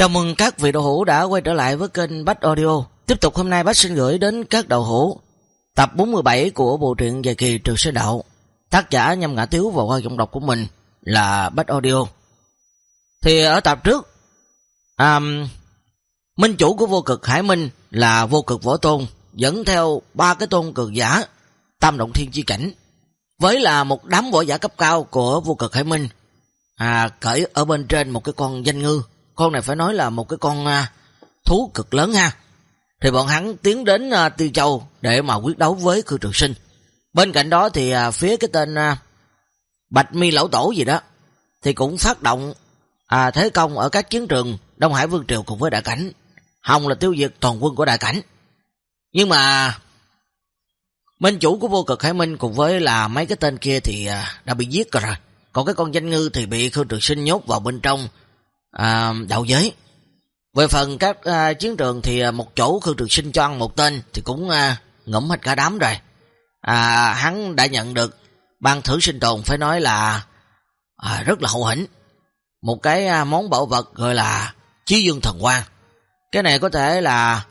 Chào mừng các vị đầu hũ đã quay trở lại với kênh Bách Audio. Tiếp tục hôm nay Bách xin gửi đến các đầu hũ tập 47 của bộ truyện dài kỳ Trường sơ Đạo. Tác giả nhâm ngã tiếu vào qua giọng đọc của mình là Bách Audio. Thì ở tập trước, um, minh chủ của vô cực Hải Minh là vô cực võ tôn, dẫn theo ba cái tôn cực giả tam động thiên chi cảnh. Với là một đám võ giả cấp cao của vô cực Hải Minh, à, cởi ở bên trên một cái con danh ngư con này phải nói là một cái con à, thú cực lớn ha. Thì bọn hắn tiến đến à, Tiêu Châu để mà quyết đấu với Khư Trường Sinh. Bên cạnh đó thì à, phía cái tên à, Bạch Mi Lão Tổ gì đó thì cũng phát động à, thế công ở các chiến trường Đông Hải Vương Triều cùng với Đại Cảnh. Hồng là tiêu diệt toàn quân của Đại Cảnh. Nhưng mà Minh chủ của vô cực Hải Minh cùng với là mấy cái tên kia thì à, đã bị giết rồi. Còn cái con danh ngư thì bị Khương Trường Sinh nhốt vào bên trong à, đạo giới. Về phần các à, chiến trường thì à, một chỗ Khương Trường Sinh cho ăn một tên thì cũng à, ngẫm hết cả đám rồi. À, hắn đã nhận được ban thử sinh tồn phải nói là à, rất là hậu hĩnh. Một cái à, món bảo vật gọi là Chí Dương Thần Quang. Cái này có thể là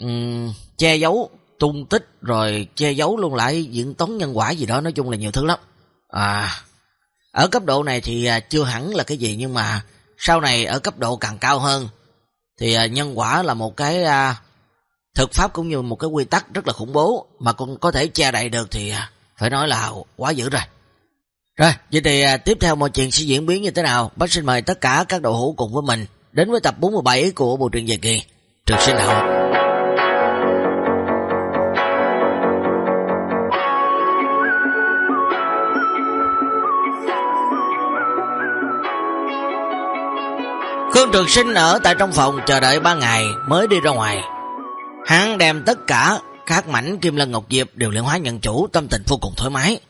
um, che giấu tung tích rồi che giấu luôn lại diễn tống nhân quả gì đó nói chung là nhiều thứ lắm. À, ở cấp độ này thì à, chưa hẳn là cái gì nhưng mà sau này ở cấp độ càng cao hơn thì à, nhân quả là một cái à, thực pháp cũng như một cái quy tắc rất là khủng bố mà cũng có thể che đậy được thì à, phải nói là quá dữ rồi. Rồi, vậy thì tiếp theo mọi chuyện sẽ diễn biến như thế nào? Bác xin mời tất cả các đội hữu cùng với mình đến với tập 47 của bộ truyện dài kỳ Trường Sinh Hậu. Khương Trường Sinh ở tại trong phòng chờ đợi ba ngày mới đi ra ngoài. Hắn đem tất cả các mảnh Kim Lân Ngọc Diệp đều luyện hóa nhận chủ, tâm tình vô cùng thoải mái.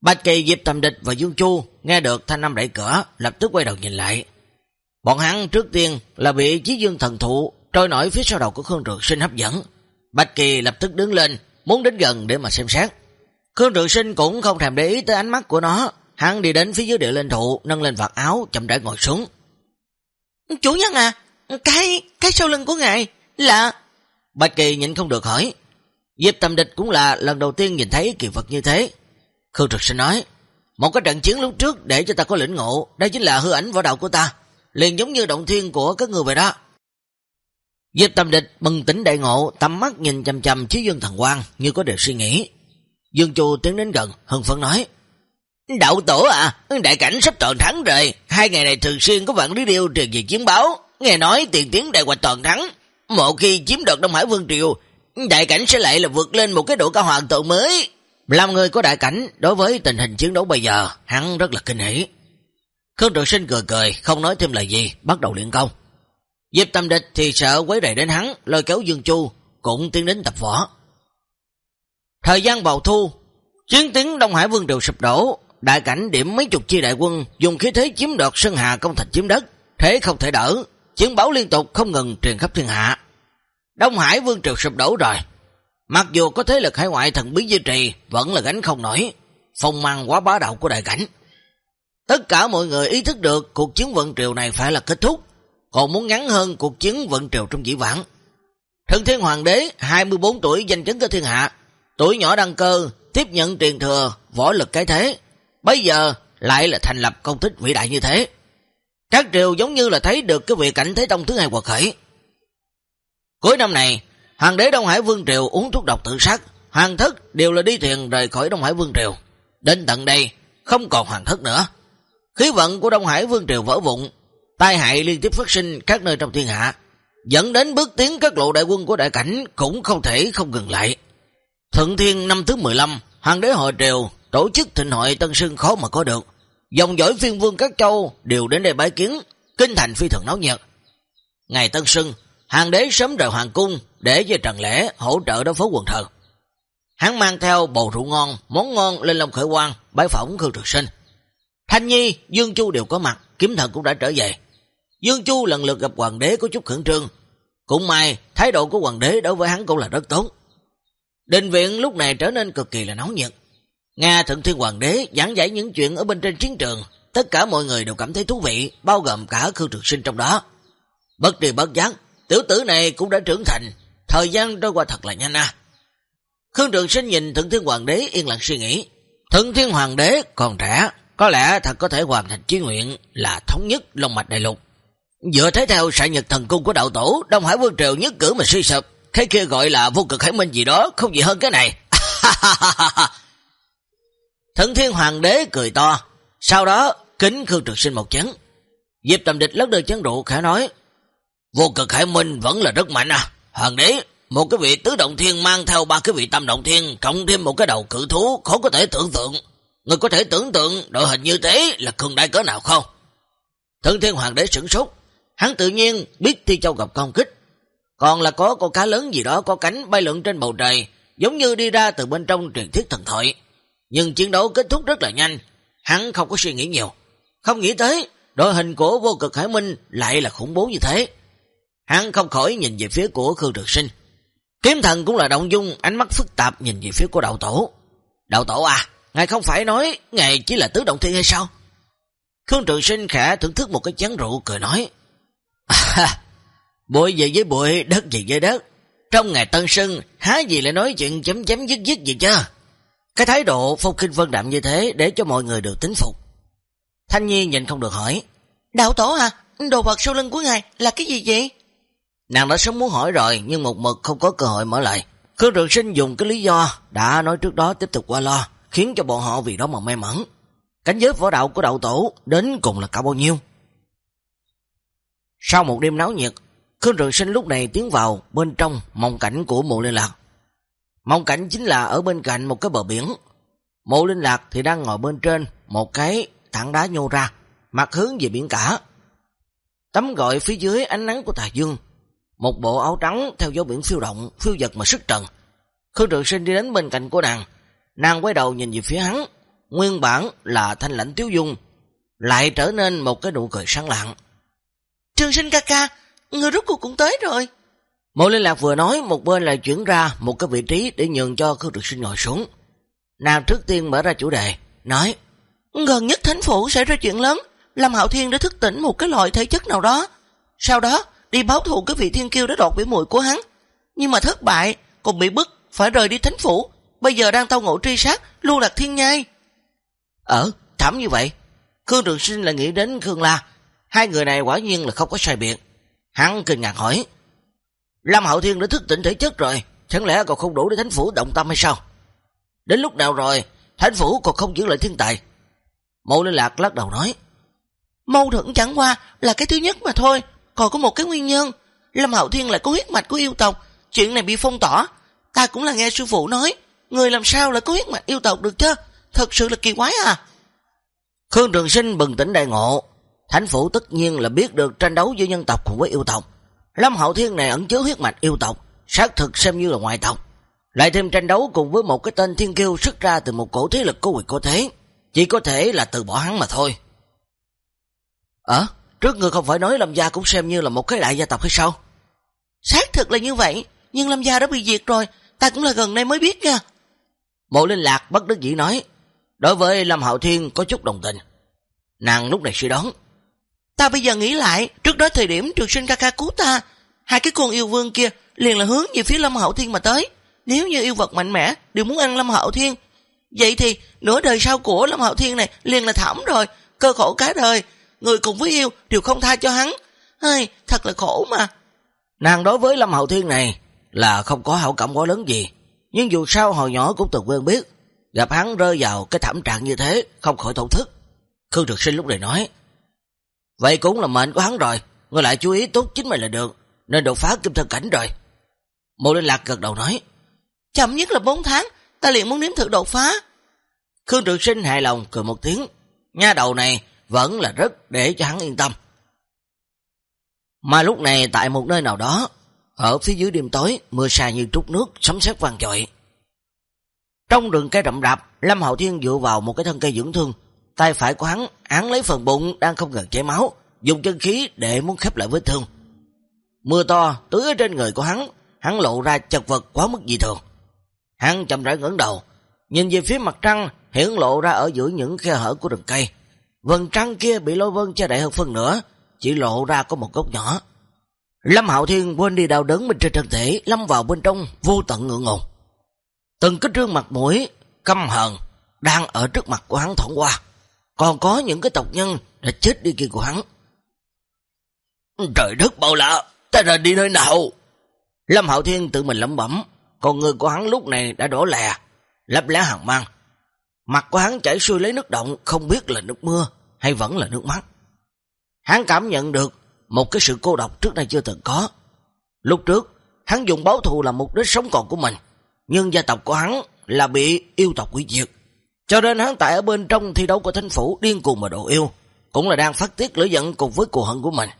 Bạch Kỳ, Diệp Tầm Địch và Dương Chu nghe được thanh âm đẩy cửa, lập tức quay đầu nhìn lại. Bọn hắn trước tiên là bị Chí Dương thần thụ trôi nổi phía sau đầu của Khương Trường Sinh hấp dẫn. Bạch Kỳ lập tức đứng lên, muốn đến gần để mà xem xét. Khương Trường Sinh cũng không thèm để ý tới ánh mắt của nó, hắn đi đến phía dưới địa lên thụ, nâng lên vạt áo, chậm rãi ngồi xuống. Chủ nhân à, cái cái sau lưng của ngài là... Bạch Kỳ nhìn không được hỏi. Diệp Tâm Địch cũng là lần đầu tiên nhìn thấy kỳ vật như thế. Khương Trực Sinh nói, một cái trận chiến lúc trước để cho ta có lĩnh ngộ, đây chính là hư ảnh võ đạo của ta, liền giống như động thiên của các người vậy đó. Diệp Tâm Địch bừng tỉnh đại ngộ, tầm mắt nhìn chầm chầm chí dương thần quang như có điều suy nghĩ. Dương Chu tiến đến gần, hưng phấn nói, Đạo tổ à, đại cảnh sắp toàn thắng rồi. Hai ngày này thường xuyên có vạn lý điêu truyền về chiến báo. Nghe nói tiền tiến đại hoạch toàn thắng. Một khi chiếm đoạt Đông Hải Vương Triều, đại cảnh sẽ lại là vượt lên một cái độ cao hoàn toàn mới. Làm người có đại cảnh, đối với tình hình chiến đấu bây giờ, hắn rất là kinh hỉ. Khương Trường Sinh cười cười, không nói thêm lời gì, bắt đầu luyện công. Diệp Tâm Địch thì sợ quấy rầy đến hắn, lôi kéo Dương Chu, cũng tiến đến tập võ. Thời gian bào thu, chiến tiến Đông Hải Vương Triều sụp đổ, đại cảnh điểm mấy chục chi đại quân dùng khí thế chiếm đoạt Sơn Hà công thành chiếm đất, thế không thể đỡ, chiến báo liên tục không ngừng truyền khắp thiên hạ. Đông Hải vương triều sụp đổ rồi, mặc dù có thế lực hải ngoại thần bí duy trì, vẫn là gánh không nổi, phong mang quá bá đạo của đại cảnh. Tất cả mọi người ý thức được cuộc chiến vận triều này phải là kết thúc, còn muốn ngắn hơn cuộc chiến vận triều trong dĩ vãng. Thần Thiên Hoàng đế 24 tuổi danh chấn cơ thiên hạ, tuổi nhỏ đăng cơ, tiếp nhận truyền thừa, võ lực cái thế, Bây giờ lại là thành lập công tích vĩ đại như thế. Các triều giống như là thấy được cái việc cảnh Thế Tông thứ hai quật khởi. Cuối năm này, Hoàng đế Đông Hải Vương Triều uống thuốc độc tự sát, hoàng thất đều là đi thuyền rời khỏi Đông Hải Vương Triều. Đến tận đây, không còn hoàng thất nữa. Khí vận của Đông Hải Vương Triều vỡ vụn, tai hại liên tiếp phát sinh các nơi trong thiên hạ, dẫn đến bước tiến các lộ đại quân của đại cảnh cũng không thể không ngừng lại. Thượng Thiên năm thứ 15, Hoàng đế hội triều tổ chức thịnh hội Tân Sưng khó mà có được. Dòng dõi phiên vương các châu đều đến đây bái kiến, kinh thành phi thường náo nhiệt. Ngày Tân Sưng, hàng đế sớm rời hoàng cung để cho Trần Lễ hỗ trợ đối phó quần thờ. Hắn mang theo bầu rượu ngon, món ngon lên lòng khởi quan, bái phỏng Khương Trực Sinh. Thanh Nhi, Dương Chu đều có mặt, kiếm thần cũng đã trở về. Dương Chu lần lượt gặp hoàng đế có chút khẩn trương. Cũng may, thái độ của hoàng đế đối với hắn cũng là rất tốt. Đình viện lúc này trở nên cực kỳ là nóng nhiệt nghe Thượng Thiên Hoàng đế giảng giải những chuyện ở bên trên chiến trường, tất cả mọi người đều cảm thấy thú vị, bao gồm cả Khương Trường Sinh trong đó. Bất trì bất giác, tiểu tử này cũng đã trưởng thành, thời gian trôi qua thật là nhanh à. Khương Trường Sinh nhìn Thượng Thiên Hoàng đế yên lặng suy nghĩ. Thượng Thiên Hoàng đế còn trẻ, có lẽ thật có thể hoàn thành chí nguyện là thống nhất Long Mạch Đại Lục. Dựa thế theo sải nhật thần cung của đạo tổ, Đông Hải Vương Triều nhất cử mà suy sụp, cái kia gọi là vô cực hải minh gì đó, không gì hơn cái này. thần Thiên Hoàng đế cười to, sau đó kính Khương Trực Sinh một chấn. Diệp Tầm Địch lắc đưa chấn rượu khẽ nói, vô cực hải minh vẫn là rất mạnh à, Hoàng đế một cái vị tứ động thiên mang theo ba cái vị tam động thiên, cộng thêm một cái đầu cự thú, khó có thể tưởng tượng. Người có thể tưởng tượng đội hình như thế là cường đại cỡ nào không? thần thiên hoàng đế sửng sốt, hắn tự nhiên biết Thi Châu gặp công kích. Còn là có con cá lớn gì đó có cánh bay lượn trên bầu trời, giống như đi ra từ bên trong truyền thuyết thần thoại. Nhưng chiến đấu kết thúc rất là nhanh, hắn không có suy nghĩ nhiều. Không nghĩ tới, đội hình của vô cực hải minh lại là khủng bố như thế. Hắn không khỏi nhìn về phía của Khương Trực Sinh. Kiếm thần cũng là động dung, ánh mắt phức tạp nhìn về phía của đạo tổ. Đạo tổ à, ngài không phải nói ngài chỉ là tứ động thiên hay sao? Khương Trường Sinh khẽ thưởng thức một cái chén rượu cười nói. À, bụi về với bụi, đất về với đất. Trong ngày tân sưng, há gì lại nói chuyện chấm chấm dứt dứt gì chứ? Cái thái độ phong kinh vân đạm như thế để cho mọi người được tính phục. Thanh Nhi nhìn không được hỏi. Đạo tổ à, đồ vật sau lưng của ngài là cái gì vậy? Nàng đã sớm muốn hỏi rồi nhưng một mực không có cơ hội mở lại. Khương Trường Sinh dùng cái lý do đã nói trước đó tiếp tục qua lo, khiến cho bọn họ vì đó mà may mắn. Cảnh giới võ đạo của đạo tổ đến cùng là cả bao nhiêu? Sau một đêm náo nhiệt, Khương Trường Sinh lúc này tiến vào bên trong mộng cảnh của mộ liên lạc. Mộng cảnh chính là ở bên cạnh một cái bờ biển. Mộ Linh lạc thì đang ngồi bên trên một cái tảng đá nhô ra, mặt hướng về biển cả. Tấm gọi phía dưới ánh nắng của tà dương một bộ áo trắng theo dấu biển phiêu động, phiêu giật mà sức trần. Khương Trường Sinh đi đến bên cạnh của nàng, nàng quay đầu nhìn về phía hắn, nguyên bản là thanh lãnh tiếu dung, lại trở nên một cái nụ cười sáng lạng. Trường Sinh ca ca, người rút cuộc cũng tới rồi. Mộ liên lạc vừa nói, một bên lại chuyển ra một cái vị trí để nhường cho Khương Trực Sinh ngồi xuống. Nàng trước tiên mở ra chủ đề, nói, gần nhất thánh phủ sẽ ra chuyện lớn, Lâm Hạo Thiên đã thức tỉnh một cái loại thể chất nào đó. Sau đó, đi báo thù cái vị thiên kiêu đã đột biểu mùi của hắn. Nhưng mà thất bại, còn bị bức, phải rời đi thánh phủ, bây giờ đang tao ngộ truy sát, lưu lạc thiên nhai. Ở, thảm như vậy, Khương Trường Sinh lại nghĩ đến Khương La, hai người này quả nhiên là không có sai biệt. Hắn kinh ngạc hỏi, Lâm Hậu Thiên đã thức tỉnh thể chất rồi, chẳng lẽ còn không đủ để thánh phủ động tâm hay sao? Đến lúc nào rồi, thánh phủ còn không giữ lại thiên tài. Mâu Linh Lạc lắc đầu nói, Mâu thuẫn chẳng qua là cái thứ nhất mà thôi, còn có một cái nguyên nhân, Lâm Hạo Thiên lại có huyết mạch của yêu tộc, chuyện này bị phong tỏa. Ta cũng là nghe sư phụ nói, người làm sao lại có huyết mạch yêu tộc được chứ? Thật sự là kỳ quái à. Khương Trường Sinh bừng tỉnh đại ngộ, thánh phủ tất nhiên là biết được tranh đấu giữa nhân tộc cùng với yêu tộc. Lâm hậu Thiên này ẩn chứa huyết mạch yêu tộc, xác thực xem như là ngoại tộc. Lại thêm tranh đấu cùng với một cái tên thiên kiêu xuất ra từ một cổ thế lực có quyền có thế, chỉ có thể là từ bỏ hắn mà thôi. Ờ, Trước người không phải nói Lâm Gia cũng xem như là một cái đại gia tộc hay sao? Xác thực là như vậy, nhưng Lâm Gia đã bị diệt rồi, ta cũng là gần đây mới biết nha. Mộ Linh Lạc bất đắc dĩ nói, đối với Lâm hậu Thiên có chút đồng tình. Nàng lúc này suy đoán. Ta bây giờ nghĩ lại, trước đó thời điểm trường sinh ca ca cứu ta, hai cái con yêu vương kia liền là hướng về phía Lâm hậu Thiên mà tới. Nếu như yêu vật mạnh mẽ đều muốn ăn Lâm hậu Thiên, vậy thì nửa đời sau của Lâm hậu Thiên này liền là thảm rồi, cơ khổ cả đời, người cùng với yêu đều không tha cho hắn. Ây, thật là khổ mà. Nàng đối với Lâm Hậu Thiên này là không có hảo cảm quá lớn gì, nhưng dù sao hồi nhỏ cũng từng quen biết, gặp hắn rơi vào cái thảm trạng như thế, không khỏi thổ thức. Khương Trực Sinh lúc này nói, vậy cũng là mệnh của hắn rồi, người lại chú ý tốt chính mình là được, nên đột phá kim thân cảnh rồi. Mộ Linh Lạc gật đầu nói, chậm nhất là 4 tháng, ta liền muốn nếm thử đột phá. Khương Trường Sinh hài lòng cười một tiếng, nha đầu này vẫn là rất để cho hắn yên tâm. Mà lúc này tại một nơi nào đó, ở phía dưới đêm tối, mưa xa như trút nước, sấm sét vang dội. Trong rừng cây rậm rạp, Lâm Hậu Thiên dựa vào một cái thân cây dưỡng thương, tay phải của hắn án lấy phần bụng đang không ngừng chảy máu, dùng chân khí để muốn khép lại vết thương. Mưa to tưới ở trên người của hắn, hắn lộ ra chật vật quá mức dị thường. Hắn chậm rãi ngẩng đầu, nhìn về phía mặt trăng hiển lộ ra ở giữa những khe hở của rừng cây. vầng trăng kia bị lôi vân che đậy hơn phần nữa, chỉ lộ ra có một góc nhỏ. Lâm Hạo Thiên quên đi đau đớn bên trên thân thể, lâm vào bên trong vô tận ngượng ngùng. Từng cái trương mặt mũi căm hờn đang ở trước mặt của hắn thoảng qua. Còn có những cái tộc nhân đã chết đi kia của hắn. Trời đất bao lạ, ta rời đi nơi nào? Lâm Hạo Thiên tự mình lẩm bẩm, còn người của hắn lúc này đã đổ lè, lấp lá hàng mang. Mặt của hắn chảy xuôi lấy nước động, không biết là nước mưa hay vẫn là nước mắt. Hắn cảm nhận được một cái sự cô độc trước nay chưa từng có. Lúc trước, hắn dùng báo thù là mục đích sống còn của mình, nhưng gia tộc của hắn là bị yêu tộc quỷ diệt. Cho nên hắn tại ở bên trong thi đấu của thánh phủ điên cuồng mà độ yêu, cũng là đang phát tiết lửa giận cùng với cù hận của mình.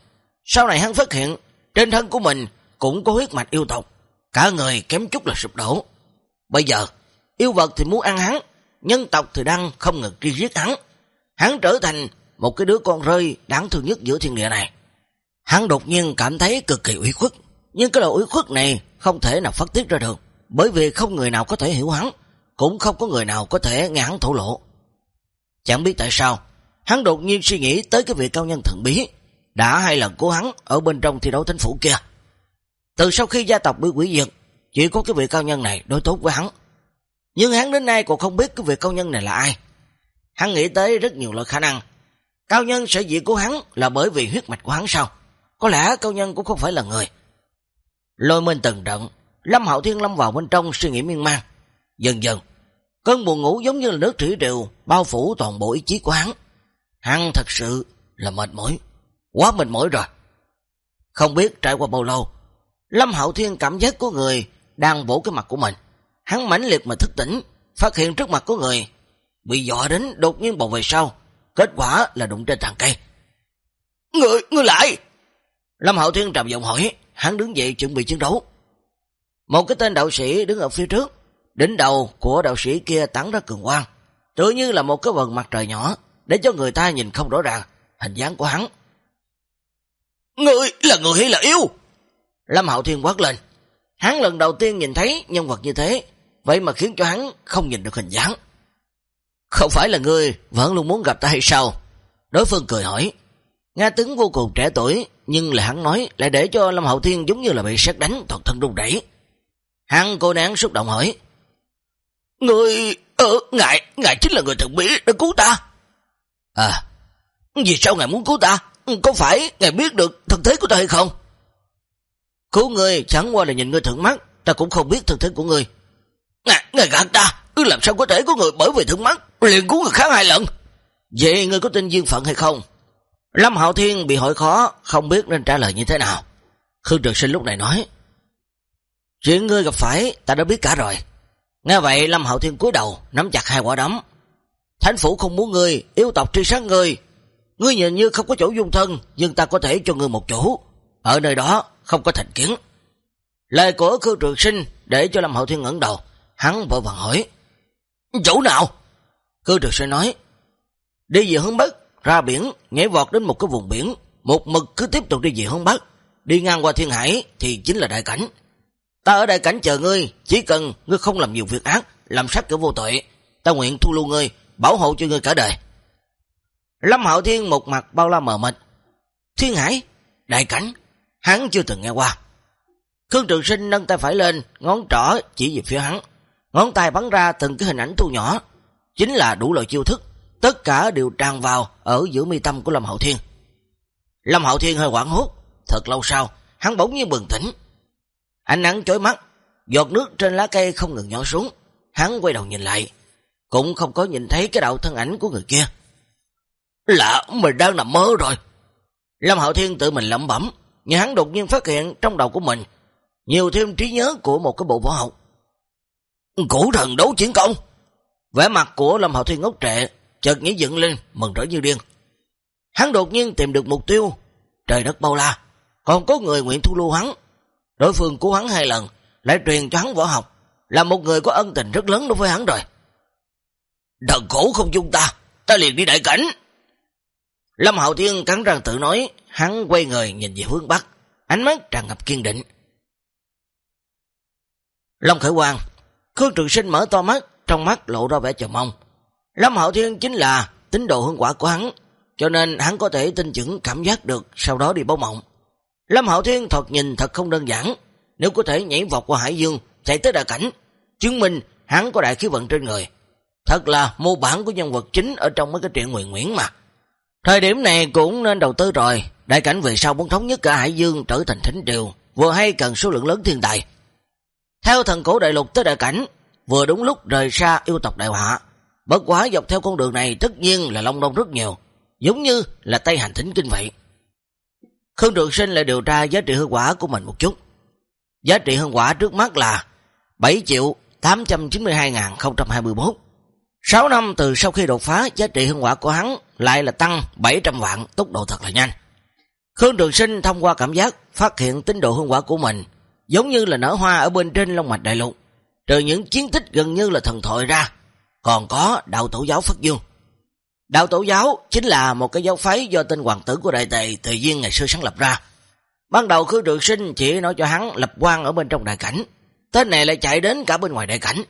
Sau này hắn phát hiện, trên thân của mình cũng có huyết mạch yêu tộc, cả người kém chút là sụp đổ. Bây giờ, yêu vật thì muốn ăn hắn, nhân tộc thì đang không ngừng truy giết hắn. Hắn trở thành một cái đứa con rơi đáng thương nhất giữa thiên địa này. Hắn đột nhiên cảm thấy cực kỳ ủy khuất, nhưng cái đầu ủy khuất này không thể nào phát tiết ra được, bởi vì không người nào có thể hiểu hắn, cũng không có người nào có thể nghe hắn thổ lộ. Chẳng biết tại sao, hắn đột nhiên suy nghĩ tới cái vị cao nhân thần bí, đã hai lần của hắn ở bên trong thi đấu thánh phủ kia. Từ sau khi gia tộc bị quỷ diệt, chỉ có cái vị cao nhân này đối tốt với hắn. Nhưng hắn đến nay còn không biết cái vị cao nhân này là ai. Hắn nghĩ tới rất nhiều loại khả năng. Cao nhân sở dĩ của hắn là bởi vì huyết mạch của hắn sao? Có lẽ cao nhân cũng không phải là người. Lôi mình từng trận, Lâm Hạo Thiên lâm vào bên trong suy nghĩ miên man. Dần dần, cơn buồn ngủ giống như là nước thủy triều bao phủ toàn bộ ý chí của hắn. Hắn thật sự là mệt mỏi, quá mệt mỏi rồi. Không biết trải qua bao lâu, Lâm Hạo Thiên cảm giác của người đang vỗ cái mặt của mình. Hắn mãnh liệt mà thức tỉnh, phát hiện trước mặt của người, bị dọa đến đột nhiên bầu về sau, kết quả là đụng trên tàn cây. Người, người lại! Lâm Hạo Thiên trầm giọng hỏi, hắn đứng dậy chuẩn bị chiến đấu. Một cái tên đạo sĩ đứng ở phía trước, đỉnh đầu của đạo sĩ kia tắn ra cường quang, tự như là một cái vần mặt trời nhỏ, để cho người ta nhìn không rõ ràng hình dáng của hắn. Người là người hay là yêu? Lâm Hạo Thiên quát lên. Hắn lần đầu tiên nhìn thấy nhân vật như thế, vậy mà khiến cho hắn không nhìn được hình dáng. Không phải là người vẫn luôn muốn gặp ta hay sao? Đối phương cười hỏi. Nga tướng vô cùng trẻ tuổi, nhưng là hắn nói lại để cho Lâm hậu Thiên giống như là bị sát đánh toàn thân rung rẩy. Hắn cô nán xúc động hỏi. Người... Ờ, ngài, ngài chính là người thần bí đã cứu ta. À, vì sao ngài muốn cứu ta? Có phải ngài biết được thân thế của ta hay không? Cứu người chẳng qua là nhìn người thượng mắt, ta cũng không biết thân thế của người. Ngài, ngài gạt ta, làm sao có thể có người bởi vì thượng mắt, liền cứu người khác hai lần. Vậy người có tin duyên phận hay không? Lâm Hạo Thiên bị hỏi khó, không biết nên trả lời như thế nào. Khương Trường Sinh lúc này nói, Chuyện ngươi gặp phải, ta đã biết cả rồi. Nghe vậy, Lâm Hạo Thiên cúi đầu, nắm chặt hai quả đấm. Thánh phủ không muốn ngươi, yêu tộc truy sát ngươi. Ngươi nhìn như không có chỗ dung thân, nhưng ta có thể cho ngươi một chỗ. Ở nơi đó, không có thành kiến. Lời của Khương Trường Sinh để cho Lâm Hậu Thiên ngẩn đầu. Hắn vội vàng hỏi. Chỗ nào? Khương Trường Sinh nói. Đi về hướng Bắc, ra biển, nhảy vọt đến một cái vùng biển, một mực cứ tiếp tục đi về hướng Bắc, đi ngang qua thiên hải thì chính là đại cảnh. Ta ở đại cảnh chờ ngươi, chỉ cần ngươi không làm nhiều việc ác, làm sát kiểu vô tội, ta nguyện thu lưu ngươi, bảo hộ cho ngươi cả đời. Lâm Hạo Thiên một mặt bao la mờ mịt. Thiên hải, đại cảnh, hắn chưa từng nghe qua. Khương Trường Sinh nâng tay phải lên, ngón trỏ chỉ về phía hắn. Ngón tay bắn ra từng cái hình ảnh thu nhỏ, chính là đủ loại chiêu thức tất cả đều tràn vào ở giữa mi tâm của Lâm Hậu Thiên. Lâm Hậu Thiên hơi quảng hốt, thật lâu sau, hắn bỗng như bừng tỉnh. Ánh nắng chói mắt, giọt nước trên lá cây không ngừng nhỏ xuống, hắn quay đầu nhìn lại, cũng không có nhìn thấy cái đạo thân ảnh của người kia. Lạ, mình đang nằm mơ rồi. Lâm Hậu Thiên tự mình lẩm bẩm, nhưng hắn đột nhiên phát hiện trong đầu của mình nhiều thêm trí nhớ của một cái bộ võ học. Cổ thần đấu chiến công. Vẻ mặt của Lâm Hậu Thiên ngốc trệ, chợt nhảy dựng lên, mừng rỡ như điên. Hắn đột nhiên tìm được mục tiêu, trời đất bao la, còn có người nguyện thu lưu hắn. Đối phương cứu hắn hai lần, lại truyền cho hắn võ học, là một người có ân tình rất lớn đối với hắn rồi. Đợt cổ không chung ta, ta liền đi đại cảnh. Lâm Hạo Thiên cắn răng tự nói, hắn quay người nhìn về hướng Bắc, ánh mắt tràn ngập kiên định. Long Khởi Quang, Khương Trường Sinh mở to mắt, trong mắt lộ ra vẻ chờ mong. Lâm Hạo Thiên chính là tín đồ hương quả của hắn, cho nên hắn có thể tin chứng cảm giác được sau đó đi báo mộng. Lâm Hạo Thiên thật nhìn thật không đơn giản, nếu có thể nhảy vọt qua Hải Dương, chạy tới đại cảnh, chứng minh hắn có đại khí vận trên người. Thật là mô bản của nhân vật chính ở trong mấy cái truyện nguyện nguyễn mà. Thời điểm này cũng nên đầu tư rồi, đại cảnh về sau muốn thống nhất cả Hải Dương trở thành thánh triều, vừa hay cần số lượng lớn thiên tài. Theo thần cổ đại lục tới đại cảnh, vừa đúng lúc rời xa yêu tộc đại hạ Bất quá dọc theo con đường này tất nhiên là long đông rất nhiều, giống như là Tây Hành Thính Kinh vậy. Khương Trường Sinh lại điều tra giá trị hương quả của mình một chút. Giá trị hương quả trước mắt là 7 triệu 892.024. 6 năm từ sau khi đột phá, giá trị hương quả của hắn lại là tăng 700 vạn, tốc độ thật là nhanh. Khương Trường Sinh thông qua cảm giác phát hiện tín độ hương quả của mình, giống như là nở hoa ở bên trên Long Mạch Đại Lục. Trừ những chiến tích gần như là thần thoại ra, còn có đạo tổ giáo Phất Dương. Đạo tổ giáo chính là một cái giáo phái do tên hoàng tử của đại tề thời gian ngày xưa sáng lập ra. Ban đầu Khương Trường Sinh chỉ nói cho hắn lập quan ở bên trong đại cảnh, tên này lại chạy đến cả bên ngoài đại cảnh.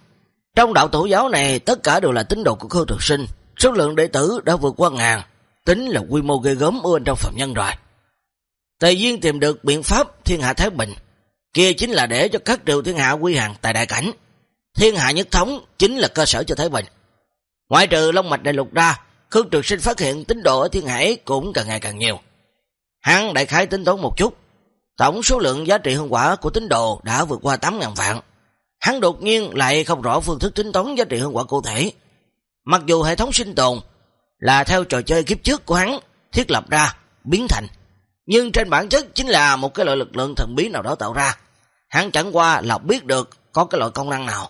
Trong đạo tổ giáo này tất cả đều là tín đồ của Khương Trường Sinh, số lượng đệ tử đã vượt qua ngàn, tính là quy mô ghê gớm ở bên trong phạm nhân rồi. Tề Duyên tìm được biện pháp thiên hạ thái bình, kia chính là để cho các triều thiên hạ quy hàng tại đại cảnh. Thiên hạ nhất thống chính là cơ sở cho thái bình. Ngoại trừ Long Mạch Đại Lục ra, Khương Trường Sinh phát hiện tín đồ ở thiên hải cũng càng ngày càng nhiều. Hắn đại khái tính toán một chút, tổng số lượng giá trị hương quả của tín đồ đã vượt qua 8.000 vạn. Hắn đột nhiên lại không rõ phương thức tính toán giá trị hương quả cụ thể. Mặc dù hệ thống sinh tồn là theo trò chơi kiếp trước của hắn thiết lập ra, biến thành, nhưng trên bản chất chính là một cái loại lực lượng thần bí nào đó tạo ra. Hắn chẳng qua là biết được có cái loại công năng nào.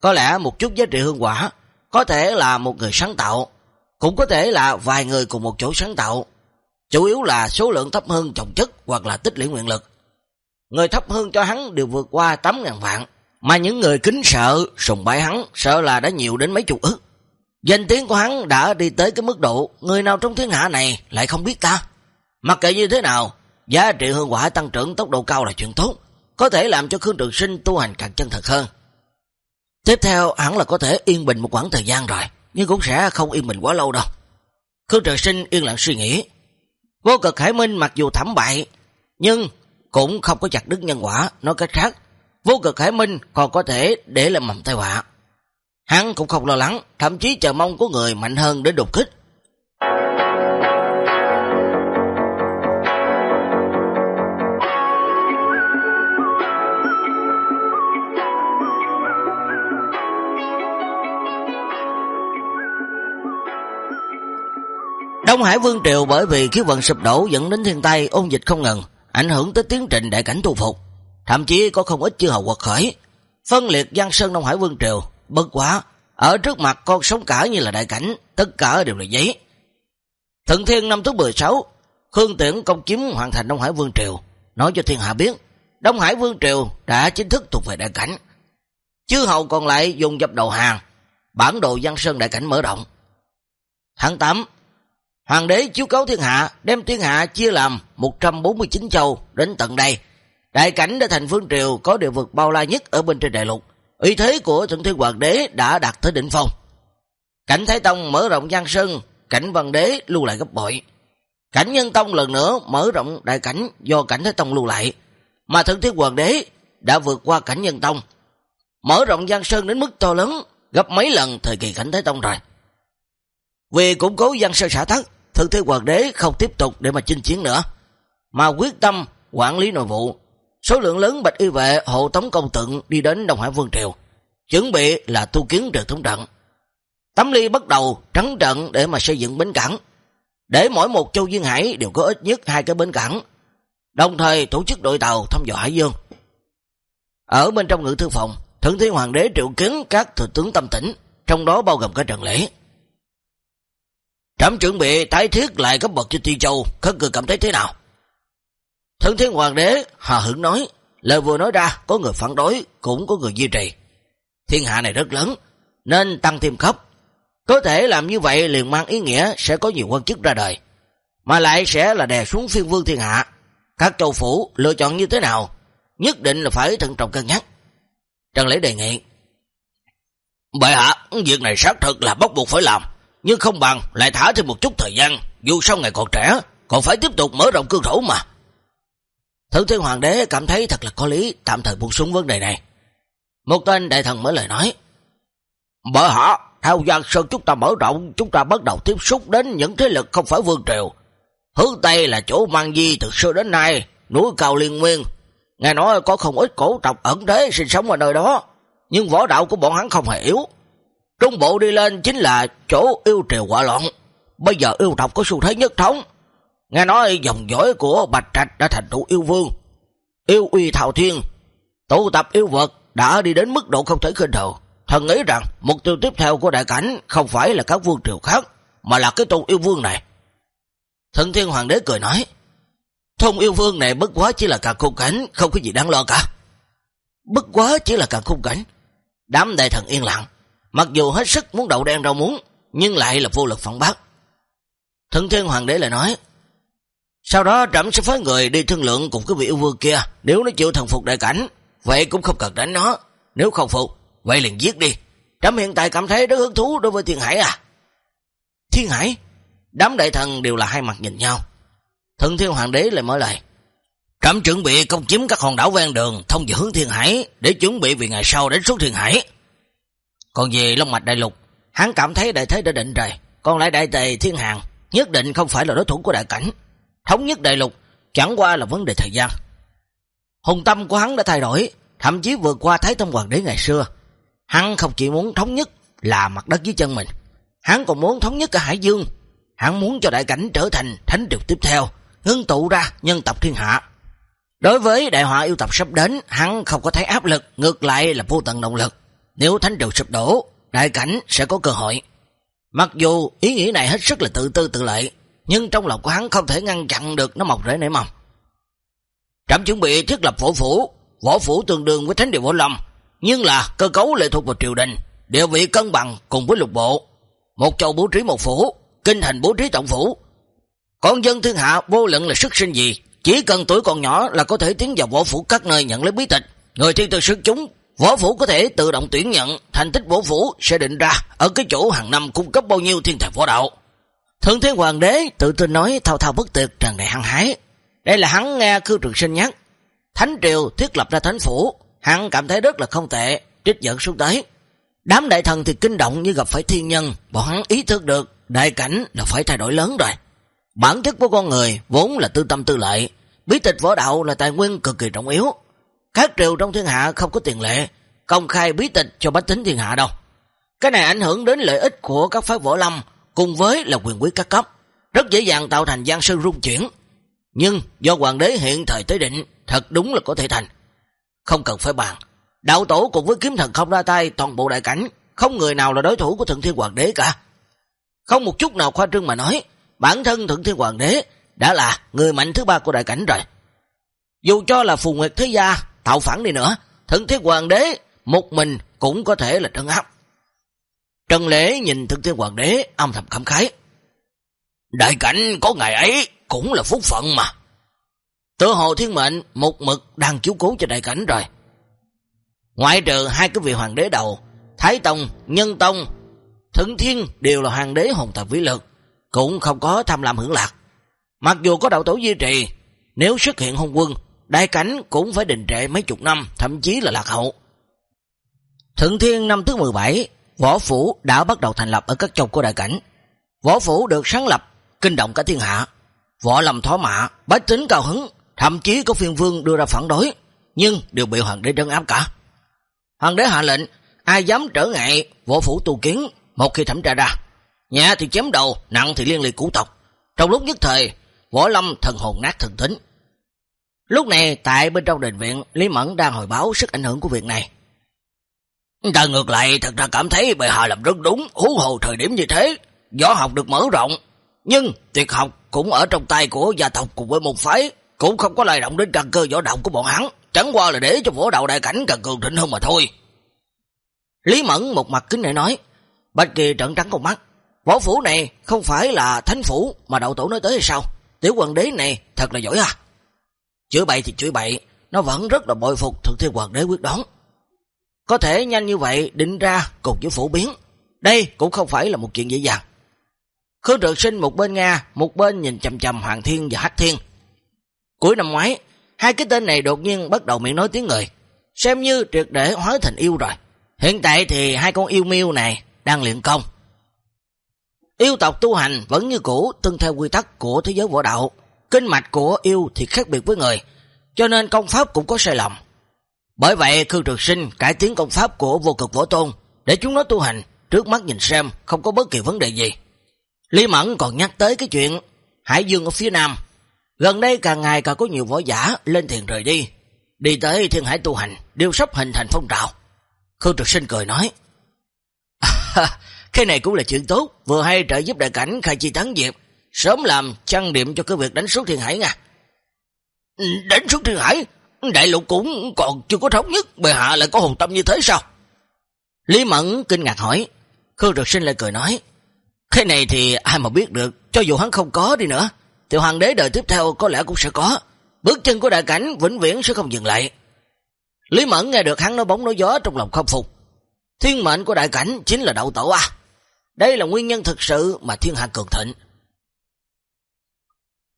Có lẽ một chút giá trị hương quả có thể là một người sáng tạo, cũng có thể là vài người cùng một chỗ sáng tạo. Chủ yếu là số lượng thấp hơn trọng chất hoặc là tích lũy nguyện lực. Người thấp hơn cho hắn đều vượt qua 8.000 vạn, mà những người kính sợ, sùng bái hắn, sợ là đã nhiều đến mấy chục ức. Danh tiếng của hắn đã đi tới cái mức độ người nào trong thiên hạ này lại không biết ta. Mặc kệ như thế nào, giá trị hương quả tăng trưởng tốc độ cao là chuyện tốt, có thể làm cho Khương Trường Sinh tu hành càng chân thật hơn. Tiếp theo hẳn là có thể yên bình một quãng thời gian rồi, nhưng cũng sẽ không yên bình quá lâu đâu. Khương Trường Sinh yên lặng suy nghĩ. Vô cực Hải Minh mặc dù thảm bại, nhưng cũng không có chặt đứt nhân quả, nói cách khác, vô cực Hải Minh còn có thể để làm mầm tai họa. Hắn cũng không lo lắng, thậm chí chờ mong có người mạnh hơn để đột kích. Đông Hải Vương Triều bởi vì khí vận sụp đổ dẫn đến thiên tai ôn dịch không ngừng, ảnh hưởng tới tiến trình đại cảnh tu phục, thậm chí có không ít chư hầu quật khởi. Phân liệt Giang Sơn Đông Hải Vương Triều, bất quá, ở trước mặt con sống cả như là đại cảnh, tất cả đều là giấy. Thượng Thiên năm thứ 16, Khương Tiễn công chiếm hoàn thành Đông Hải Vương Triều, nói cho thiên hạ biết, Đông Hải Vương Triều đã chính thức thuộc về đại cảnh. Chư hầu còn lại dùng dập đầu hàng, bản đồ Giang Sơn đại cảnh mở rộng. Tháng 8, Hoàng đế chiếu cấu thiên hạ, đem thiên hạ chia làm 149 châu đến tận đây. Đại cảnh đã thành phương triều có địa vực bao la nhất ở bên trên đại lục. Uy thế của thượng thiên hoàng đế đã đạt tới đỉnh phong. Cảnh Thái Tông mở rộng Giang Sơn, cảnh Văn Đế lưu lại gấp bội. Cảnh Nhân Tông lần nữa mở rộng đại cảnh do cảnh Thái Tông lưu lại. Mà thượng thiên hoàng đế đã vượt qua cảnh Nhân Tông. Mở rộng Giang Sơn đến mức to lớn, gấp mấy lần thời kỳ cảnh Thái Tông rồi. Vì củng cố Giang Sơn xã thất, Thượng Thiên hoàng đế không tiếp tục để mà chinh chiến nữa, mà quyết tâm quản lý nội vụ. Số lượng lớn bạch y vệ hộ tống công tượng đi đến Đông Hải Vương Triều, chuẩn bị là tu kiến được thống trận. Tấm ly bắt đầu trắng trận để mà xây dựng bến cảng, để mỗi một châu duyên hải đều có ít nhất hai cái bến cảng, đồng thời tổ chức đội tàu thăm dò Hải Dương. Ở bên trong ngự thư phòng, Thượng Thiên Hoàng đế triệu kiến các thừa tướng tâm tỉnh, trong đó bao gồm cả Trần Lễ. Trẫm chuẩn bị tái thiết lại cấp bậc cho Ti Châu, khất người cảm thấy thế nào? Thân thiên hoàng đế hà hưởng nói, lời vừa nói ra có người phản đối, cũng có người duy trì. Thiên hạ này rất lớn, nên tăng thêm cấp. Có thể làm như vậy liền mang ý nghĩa sẽ có nhiều quan chức ra đời, mà lại sẽ là đè xuống phiên vương thiên hạ. Các châu phủ lựa chọn như thế nào, nhất định là phải thận trọng cân nhắc. Trần Lễ đề nghị, Bệ hạ, việc này xác thực là bắt buộc phải làm nhưng không bằng lại thả thêm một chút thời gian, dù sau ngày còn trẻ, còn phải tiếp tục mở rộng cương thổ mà. Thượng thiên hoàng đế cảm thấy thật là có lý, tạm thời buông xuống vấn đề này. Một tên đại thần mới lời nói. Bởi họ, theo Giang Sơn chúng ta mở rộng, chúng ta bắt đầu tiếp xúc đến những thế lực không phải vương triều. Hướng Tây là chỗ mang di từ xưa đến nay, núi cao liên nguyên. Nghe nói có không ít cổ tộc ẩn thế sinh sống ở nơi đó, nhưng võ đạo của bọn hắn không hề yếu. Trung bộ đi lên chính là chỗ yêu triều quả loạn. Bây giờ yêu tộc có xu thế nhất thống. Nghe nói dòng dõi của Bạch Trạch đã thành tụ yêu vương. Yêu uy thảo thiên, tụ tập yêu vật đã đi đến mức độ không thể khinh thường. Thần nghĩ rằng mục tiêu tiếp theo của đại cảnh không phải là các vương triều khác, mà là cái tôn yêu vương này. Thần thiên hoàng đế cười nói, Thông yêu vương này bất quá chỉ là càng khung cảnh, không có gì đáng lo cả. Bất quá chỉ là càng khung cảnh. Đám đại thần yên lặng, mặc dù hết sức muốn đậu đen rau muốn, nhưng lại là vô lực phản bác. Thần thiên hoàng đế lại nói, sau đó trẫm sẽ phái người đi thương lượng cùng cái vị yêu vương kia, nếu nó chịu thần phục đại cảnh, vậy cũng không cần đánh nó, nếu không phục, vậy liền giết đi. Trẫm hiện tại cảm thấy rất hứng thú đối với thiên hải à. Thiên hải? Đám đại thần đều là hai mặt nhìn nhau. Thần thiên hoàng đế lại mở lời. Trẫm chuẩn bị công chiếm các hòn đảo ven đường thông về hướng thiên hải để chuẩn bị vì ngày sau đến suốt thiên hải. Còn về Long Mạch Đại Lục, hắn cảm thấy đại thế đã định rồi. Còn lại đại tề thiên hàng nhất định không phải là đối thủ của đại cảnh. Thống nhất đại lục chẳng qua là vấn đề thời gian. Hùng tâm của hắn đã thay đổi, thậm chí vượt qua Thái Tông Hoàng đế ngày xưa. Hắn không chỉ muốn thống nhất là mặt đất dưới chân mình, hắn còn muốn thống nhất cả Hải Dương. Hắn muốn cho đại cảnh trở thành thánh triều tiếp theo, ngưng tụ ra nhân tộc thiên hạ. Đối với đại họa yêu tộc sắp đến, hắn không có thấy áp lực, ngược lại là vô tận động lực. Nếu thánh triều sụp đổ, đại cảnh sẽ có cơ hội. Mặc dù ý nghĩ này hết sức là tự tư tự lợi, nhưng trong lòng của hắn không thể ngăn chặn được nó mọc rễ nảy mầm. Trạm chuẩn bị thiết lập võ phủ, võ phủ tương đương với thánh địa võ lâm, nhưng là cơ cấu lệ thuộc vào triều đình, địa vị cân bằng cùng với lục bộ. Một châu bố trí một phủ, kinh thành bố trí tổng phủ. Con dân thiên hạ vô luận là sức sinh gì, chỉ cần tuổi còn nhỏ là có thể tiến vào võ phủ các nơi nhận lấy bí tịch. Người thi từ sức chúng, võ phủ có thể tự động tuyển nhận, thành tích võ phủ sẽ định ra ở cái chỗ hàng năm cung cấp bao nhiêu thiên tài võ đạo. Thượng thiên Hoàng đế tự tin nói thao thao bất tuyệt tràn đầy hăng hái. Đây là hắn nghe Khương Trường Sinh nhắc. Thánh triều thiết lập ra thánh phủ, hắn cảm thấy rất là không tệ, trích dẫn xuống tới. Đám đại thần thì kinh động như gặp phải thiên nhân, bọn hắn ý thức được đại cảnh là phải thay đổi lớn rồi. Bản chất của con người vốn là tư tâm tư lợi, bí tịch võ đạo là tài nguyên cực kỳ trọng yếu. Các triều trong thiên hạ không có tiền lệ, công khai bí tịch cho bách tính thiên hạ đâu. Cái này ảnh hưởng đến lợi ích của các phái võ lâm, cùng với là quyền quý các cấp, rất dễ dàng tạo thành gian sư rung chuyển. Nhưng do hoàng đế hiện thời tới định, thật đúng là có thể thành. Không cần phải bàn, đạo tổ cùng với kiếm thần không ra tay toàn bộ đại cảnh, không người nào là đối thủ của thượng thiên hoàng đế cả. Không một chút nào khoa trương mà nói, bản thân thượng thiên hoàng đế đã là người mạnh thứ ba của đại cảnh rồi. Dù cho là phù nguyệt thế gia tạo phản đi nữa, thượng thiên hoàng đế một mình cũng có thể là trấn áp. Trần Lễ nhìn thực thiên hoàng đế âm thầm cảm khái. Đại cảnh có ngày ấy cũng là phúc phận mà. Tự hồ thiên mệnh một mực đang chiếu cố cho đại cảnh rồi. Ngoại trừ hai cái vị hoàng đế đầu, Thái Tông, Nhân Tông, Thượng Thiên đều là hoàng đế hồn thật vĩ lực, cũng không có tham lam hưởng lạc. Mặc dù có đạo tổ duy trì, nếu xuất hiện hôn quân, đại cảnh cũng phải đình trệ mấy chục năm, thậm chí là lạc hậu. Thượng Thiên năm thứ 17 võ phủ đã bắt đầu thành lập ở các châu của đại cảnh. Võ phủ được sáng lập, kinh động cả thiên hạ. Võ lâm thó mạ, bách tính cao hứng, thậm chí có phiên vương đưa ra phản đối, nhưng đều bị hoàng đế trấn áp cả. Hoàng đế hạ lệnh, ai dám trở ngại võ phủ tu kiến một khi thẩm tra ra. Nhẹ thì chém đầu, nặng thì liên liệt cũ tộc. Trong lúc nhất thời, võ lâm thần hồn nát thần tính. Lúc này, tại bên trong đền viện, Lý Mẫn đang hồi báo sức ảnh hưởng của việc này. Ta ngược lại thật ra cảm thấy bệ hạ làm rất đúng, hú hồ thời điểm như thế, võ học được mở rộng, nhưng tuyệt học cũng ở trong tay của gia tộc cùng với một phái, cũng không có lai động đến căn cơ võ đạo của bọn hắn, chẳng qua là để cho võ đạo đại cảnh càng cường thịnh hơn mà thôi. Lý Mẫn một mặt kính này nói, Bạch Kỳ trận trắng con mắt, võ phủ này không phải là thánh phủ mà đậu tổ nói tới hay sao? Tiểu hoàng đế này thật là giỏi à? Chửi bậy thì chửi bậy, nó vẫn rất là bội phục thực thiên hoàng đế quyết đoán. Có thể nhanh như vậy định ra cùng với phổ biến. Đây cũng không phải là một chuyện dễ dàng. Khương trực sinh một bên Nga, một bên nhìn chầm chầm Hoàng Thiên và Hách Thiên. Cuối năm ngoái, hai cái tên này đột nhiên bắt đầu miệng nói tiếng người, xem như triệt để hóa thành yêu rồi. Hiện tại thì hai con yêu miêu này đang luyện công. Yêu tộc tu hành vẫn như cũ tuân theo quy tắc của thế giới võ đạo. Kinh mạch của yêu thì khác biệt với người, cho nên công pháp cũng có sai lầm. Bởi vậy Khương Trực Sinh cải tiến công pháp của vô cực võ tôn để chúng nó tu hành, trước mắt nhìn xem không có bất kỳ vấn đề gì. Lý Mẫn còn nhắc tới cái chuyện Hải Dương ở phía Nam. Gần đây càng ngày càng có nhiều võ giả lên thiền rời đi, đi tới thiên hải tu hành, đều sắp hình thành phong trào. Khương Trực Sinh cười nói, cái này cũng là chuyện tốt, vừa hay trợ giúp đại cảnh khai chi tán diệp, sớm làm trang điểm cho cái việc đánh suốt thiên hải nha. Đánh suốt thiên hải? Đại lục cũng còn chưa có thống nhất, bệ hạ lại có hồn tâm như thế sao? Lý Mẫn kinh ngạc hỏi, Khương Trực Sinh lại cười nói, cái này thì ai mà biết được, cho dù hắn không có đi nữa, thì hoàng đế đời tiếp theo có lẽ cũng sẽ có. Bước chân của đại cảnh vĩnh viễn sẽ không dừng lại. Lý Mẫn nghe được hắn nói bóng nói gió trong lòng không phục. Thiên mệnh của đại cảnh chính là đậu tổ à. Đây là nguyên nhân thực sự mà thiên hạ cường thịnh.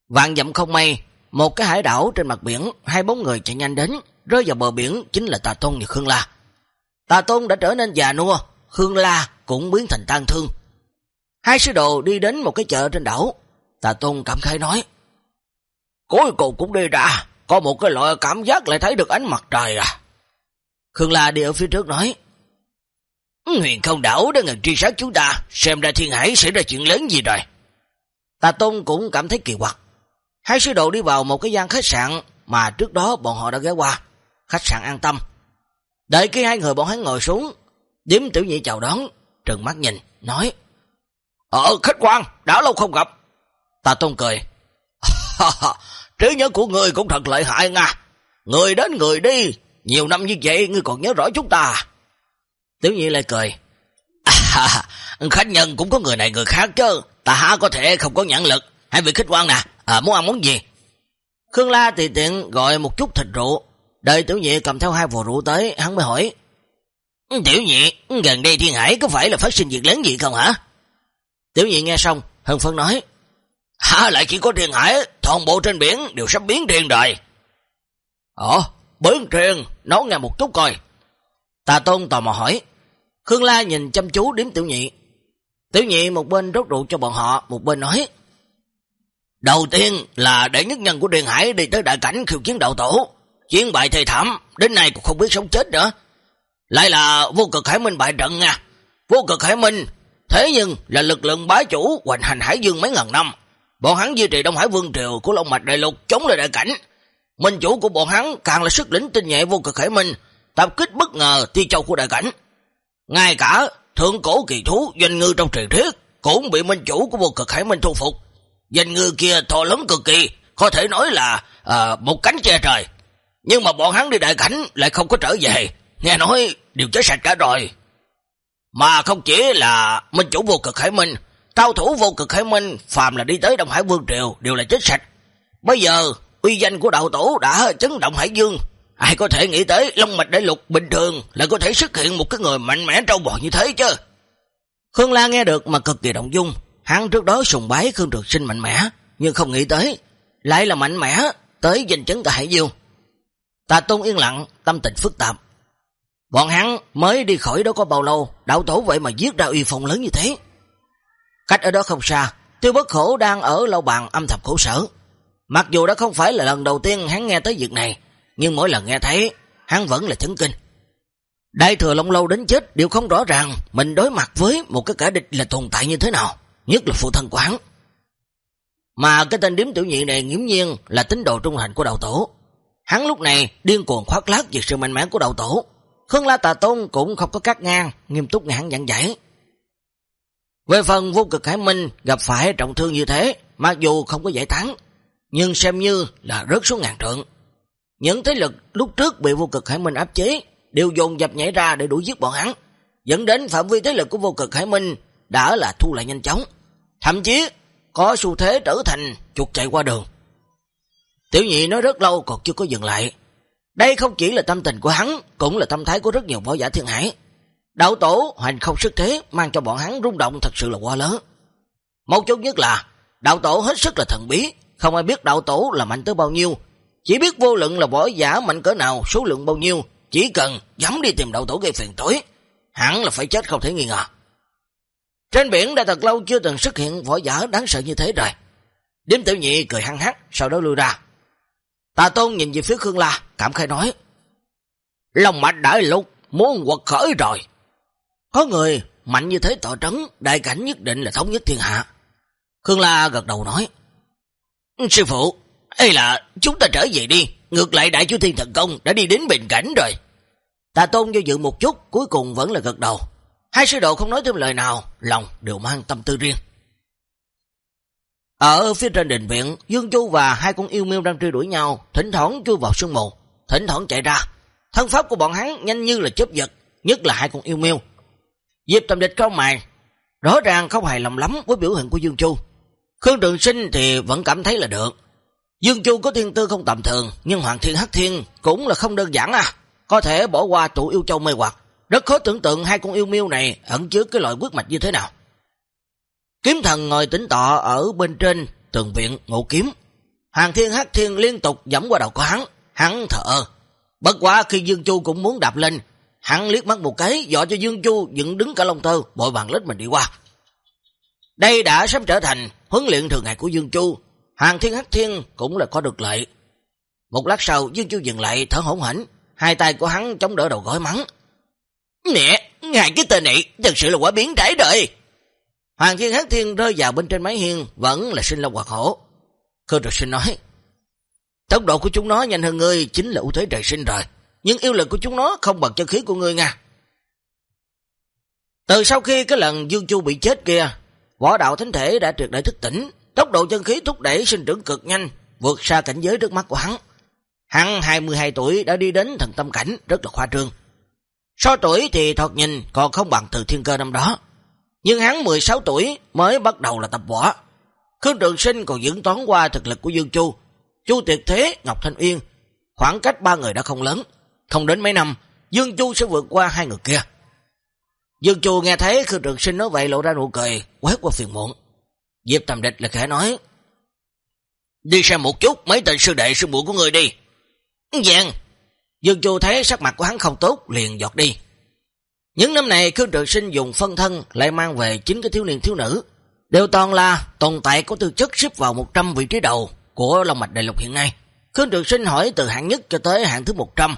Vạn dặm không may, một cái hải đảo trên mặt biển, hai bóng người chạy nhanh đến, rơi vào bờ biển chính là Tà Tôn và Khương La. Tà Tôn đã trở nên già nua, Khương La cũng biến thành tan thương. Hai sư đồ đi đến một cái chợ trên đảo. Tà Tôn cảm khai nói, Cuối cùng cũng đi ra, có một cái loại cảm giác lại thấy được ánh mặt trời à. Khương La đi ở phía trước nói, Huyền không đảo đang ngừng truy sát chúng ta, xem ra thiên hải xảy ra chuyện lớn gì rồi. Tà Tôn cũng cảm thấy kỳ quặc. Hai sư đồ đi vào một cái gian khách sạn mà trước đó bọn họ đã ghé qua. Khách sạn an tâm. Đợi khi hai người bọn hắn ngồi xuống, điếm tiểu nhị chào đón, trừng mắt nhìn, nói Ờ, khách quan, đã lâu không gặp. Tà Tôn cười. Trí nhớ của người cũng thật lợi hại nha. Người đến người đi, nhiều năm như vậy ngươi còn nhớ rõ chúng ta. Tiểu nhị lại cười. À, khách nhân cũng có người này người khác chứ. Ta há có thể không có nhãn lực. Hai vị khách quan nè, à, muốn ăn món gì? Khương La tùy tiện gọi một chút thịt rượu. Đợi tiểu nhị cầm theo hai vò rượu tới, hắn mới hỏi. Tiểu nhị, gần đây thiên hải có phải là phát sinh việc lớn gì không hả? Tiểu nhị nghe xong, hân phân nói. Hả lại chỉ có thiên hải, toàn bộ trên biển đều sắp biến thiên rồi. Ồ, biến thiên, nói nghe một chút coi. Tà Tôn tò mò hỏi. Khương La nhìn chăm chú đếm tiểu nhị. Tiểu nhị một bên rốt rượu cho bọn họ, một bên nói. Đầu tiên là để nhất nhân của Điền Hải đi tới đại cảnh khiêu chiến đạo tổ. Chiến bại thầy thảm, đến nay cũng không biết sống chết nữa. Lại là vô cực Hải Minh bại trận nha. Vô cực Hải Minh, thế nhưng là lực lượng bá chủ hoành hành Hải Dương mấy ngàn năm. Bọn hắn duy trì Đông Hải Vương Triều của Long Mạch Đại Lục chống lại đại cảnh. Minh chủ của bọn hắn càng là sức lĩnh tinh nhẹ vô cực Hải Minh, tập kích bất ngờ thi châu của đại cảnh. Ngay cả thượng cổ kỳ thú doanh ngư trong truyền thuyết cũng bị minh chủ của vô cực Hải Minh thu phục danh ngư kia to lớn cực kỳ, có thể nói là à, một cánh che trời. Nhưng mà bọn hắn đi đại cảnh lại không có trở về, nghe nói đều chết sạch cả rồi. Mà không chỉ là minh chủ vô cực Hải Minh, cao thủ vô cực Hải Minh, phàm là đi tới Đông Hải Vương Triều đều là chết sạch. Bây giờ, uy danh của đạo tổ đã chấn động Hải Dương, Ai có thể nghĩ tới Long Mạch Đại Lục bình thường là có thể xuất hiện một cái người mạnh mẽ trâu bò như thế chứ. Khương La nghe được mà cực kỳ động dung. Hắn trước đó sùng bái Khương Trực Sinh mạnh mẽ, nhưng không nghĩ tới, lại là mạnh mẽ tới giành chấn cả Hải Dương. Tà Tôn yên lặng, tâm tình phức tạp. Bọn hắn mới đi khỏi đó có bao lâu, đạo tổ vậy mà giết ra uy phong lớn như thế. Cách ở đó không xa, tiêu bất khổ đang ở lâu bàn âm thầm khổ sở. Mặc dù đã không phải là lần đầu tiên hắn nghe tới việc này, nhưng mỗi lần nghe thấy, hắn vẫn là chấn kinh. Đại thừa Long Lâu đến chết đều không rõ ràng mình đối mặt với một cái kẻ địch là tồn tại như thế nào, nhất là phụ thân của hắn. Mà cái tên điếm tiểu nhị này nghiễm nhiên là tín đồ trung thành của đầu tổ. Hắn lúc này điên cuồng khoác lác về sự mạnh mẽ của đầu tổ. Khương La Tà Tôn cũng không có cắt ngang, nghiêm túc ngạn dặn giải. Về phần vô cực Hải Minh gặp phải trọng thương như thế, mặc dù không có giải thắng, nhưng xem như là rớt xuống ngàn trượng. Những thế lực lúc trước bị vô cực Hải Minh áp chế đều dồn dập nhảy ra để đuổi giết bọn hắn, dẫn đến phạm vi thế lực của vô cực Hải Minh đã là thu lại nhanh chóng. Thậm chí có xu thế trở thành chuột chạy qua đường. Tiểu nhị nói rất lâu còn chưa có dừng lại. Đây không chỉ là tâm tình của hắn, cũng là tâm thái của rất nhiều võ giả thiên hải. Đạo tổ hoành không sức thế mang cho bọn hắn rung động thật sự là quá lớn. Một chút nhất là đạo tổ hết sức là thần bí, không ai biết đạo tổ là mạnh tới bao nhiêu, Chỉ biết vô luận là võ giả mạnh cỡ nào, số lượng bao nhiêu, chỉ cần dám đi tìm đạo tổ gây phiền tối, hẳn là phải chết không thể nghi ngờ. Trên biển đã thật lâu chưa từng xuất hiện võ giả đáng sợ như thế rồi. Điếm tiểu nhị cười hăng hắc, sau đó lui ra. Tà tôn nhìn về phía Khương La, cảm khai nói. Lòng mạch đại lục, muốn quật khởi rồi. Có người mạnh như thế tỏ trấn, đại cảnh nhất định là thống nhất thiên hạ. Khương La gật đầu nói. Sư phụ, hay là chúng ta trở về đi, ngược lại đại chú thiên thần công đã đi đến bình cảnh rồi. Tà tôn do dự một chút, cuối cùng vẫn là gật đầu. Hai sư đồ không nói thêm lời nào, lòng đều mang tâm tư riêng. Ở phía trên đình viện, Dương Chu và hai con yêu miêu đang truy đuổi nhau, thỉnh thoảng chui vào sương mù, thỉnh thoảng chạy ra. Thân pháp của bọn hắn nhanh như là chớp giật, nhất là hai con yêu miêu. Diệp Tâm địch cao mày, rõ ràng không hài lòng lắm với biểu hiện của Dương Chu. Khương Trường Sinh thì vẫn cảm thấy là được. Dương Chu có thiên tư không tầm thường, nhưng Hoàng Thiên Hắc Thiên cũng là không đơn giản à. Có thể bỏ qua tụ yêu châu mê hoặc, rất khó tưởng tượng hai con yêu miêu này ẩn chứa cái loại quyết mạch như thế nào. Kiếm thần ngồi tĩnh tọa ở bên trên tường viện ngộ kiếm. hàng Thiên Hắc Thiên liên tục dẫm qua đầu của hắn, hắn thở. Bất quá khi Dương Chu cũng muốn đạp lên, hắn liếc mắt một cái, dọ cho Dương Chu dựng đứng cả lông tơ, bội vàng lết mình đi qua. Đây đã sắp trở thành huấn luyện thường ngày của Dương Chu, hàng Thiên Hắc Thiên cũng là có được lợi. Một lát sau, Dương Chu dừng lại thở hổn hển, hai tay của hắn chống đỡ đầu gối mắng. Nè, ngài cái tên này thật sự là quả biến trái đời. Hoàng Thiên Hắc Thiên rơi vào bên trên máy hiên, vẫn là sinh long hoặc hổ. Khương Trực Sinh nói, tốc độ của chúng nó nhanh hơn ngươi chính là ưu thế trời sinh rồi, nhưng yêu lực của chúng nó không bằng chân khí của ngươi nha. Từ sau khi cái lần Dương Chu bị chết kia, võ đạo thánh thể đã tuyệt đại thức tỉnh, tốc độ chân khí thúc đẩy sinh trưởng cực nhanh, vượt xa cảnh giới trước mắt của hắn. Hắn 22 tuổi đã đi đến thần tâm cảnh, rất là khoa trương. So tuổi thì thật nhìn còn không bằng từ thiên cơ năm đó. Nhưng hắn 16 tuổi mới bắt đầu là tập võ. Khương Trường Sinh còn dưỡng toán qua thực lực của Dương Chu. Chu Tuyệt Thế, Ngọc Thanh Uyên. Khoảng cách ba người đã không lớn. Không đến mấy năm, Dương Chu sẽ vượt qua hai người kia. Dương Chu nghe thấy Khương Trường Sinh nói vậy lộ ra nụ cười, quét qua phiền muộn. Diệp Tầm Địch là khẽ nói. Đi xem một chút mấy tên sư đệ sư muội của người đi. Dạng. Dương Chu thấy sắc mặt của hắn không tốt, liền giọt đi. Những năm này Khương Trường Sinh dùng phân thân lại mang về chính cái thiếu niên thiếu nữ. Đều toàn là tồn tại có tư chất xếp vào 100 vị trí đầu của Long Mạch Đại Lục hiện nay. Khương Trường Sinh hỏi từ hạng nhất cho tới hạng thứ 100.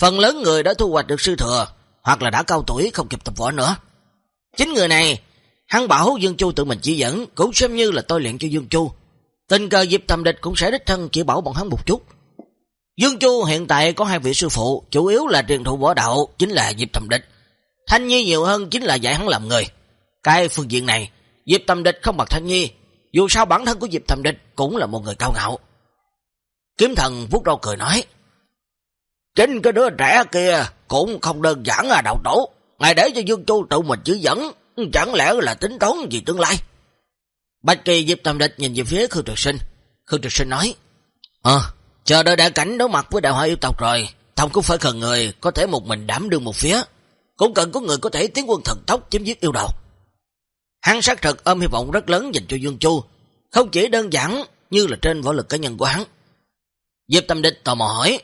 Phần lớn người đã thu hoạch được sư thừa, hoặc là đã cao tuổi không kịp tập võ nữa. Chính người này, hắn bảo Dương Chu tự mình chỉ dẫn, cũng xem như là tôi luyện cho Dương Chu. Tình cờ dịp tầm địch cũng sẽ đích thân chỉ bảo bọn hắn một chút. Dương Chu hiện tại có hai vị sư phụ, chủ yếu là truyền thụ võ đạo, chính là Diệp Thầm Địch. Thanh Nhi nhiều hơn chính là dạy hắn làm người. Cái phương diện này, Diệp Thầm Địch không bằng Thanh Nhi, dù sao bản thân của Diệp Thầm Địch cũng là một người cao ngạo. Kiếm thần vuốt râu cười nói, Chính cái đứa trẻ kia cũng không đơn giản là đạo tổ, ngài để cho Dương Chu tự mình chỉ dẫn, chẳng lẽ là tính toán gì tương lai. Bạch Kỳ Diệp Thầm Địch nhìn về phía Khương Trực Sinh. Khương Trực Sinh nói, Ờ, chờ đợi đại cảnh đối mặt với đại hoa yêu tộc rồi, thông cũng phải cần người có thể một mình đảm đương một phía cũng cần có người có thể tiến quân thần tốc chém giết yêu đầu. Hắn sát thật ôm hy vọng rất lớn dành cho Dương Chu, không chỉ đơn giản như là trên võ lực cá nhân của hắn. Diệp Tâm Địch tò mò hỏi,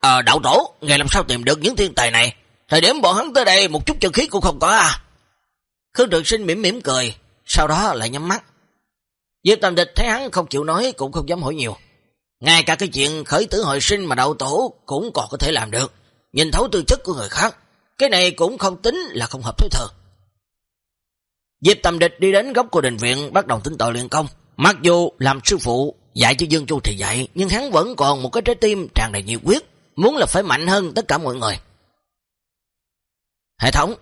Ờ, đạo tổ, ngày làm sao tìm được những thiên tài này? Thời điểm bọn hắn tới đây một chút chân khí cũng không có à? Khương Trường Sinh mỉm mỉm cười, sau đó lại nhắm mắt. Diệp Tâm Địch thấy hắn không chịu nói cũng không dám hỏi nhiều. Ngay cả cái chuyện khởi tử hồi sinh mà đậu tổ cũng còn có thể làm được, nhìn thấu tư chất của người khác. Cái này cũng không tính là không hợp thối thờ. Diệp Tầm Địch đi đến góc của đình viện bắt đầu tính tội luyện công. Mặc dù làm sư phụ dạy cho Dương Chu thì dạy, nhưng hắn vẫn còn một cái trái tim tràn đầy nhiệt quyết, muốn là phải mạnh hơn tất cả mọi người. Hệ thống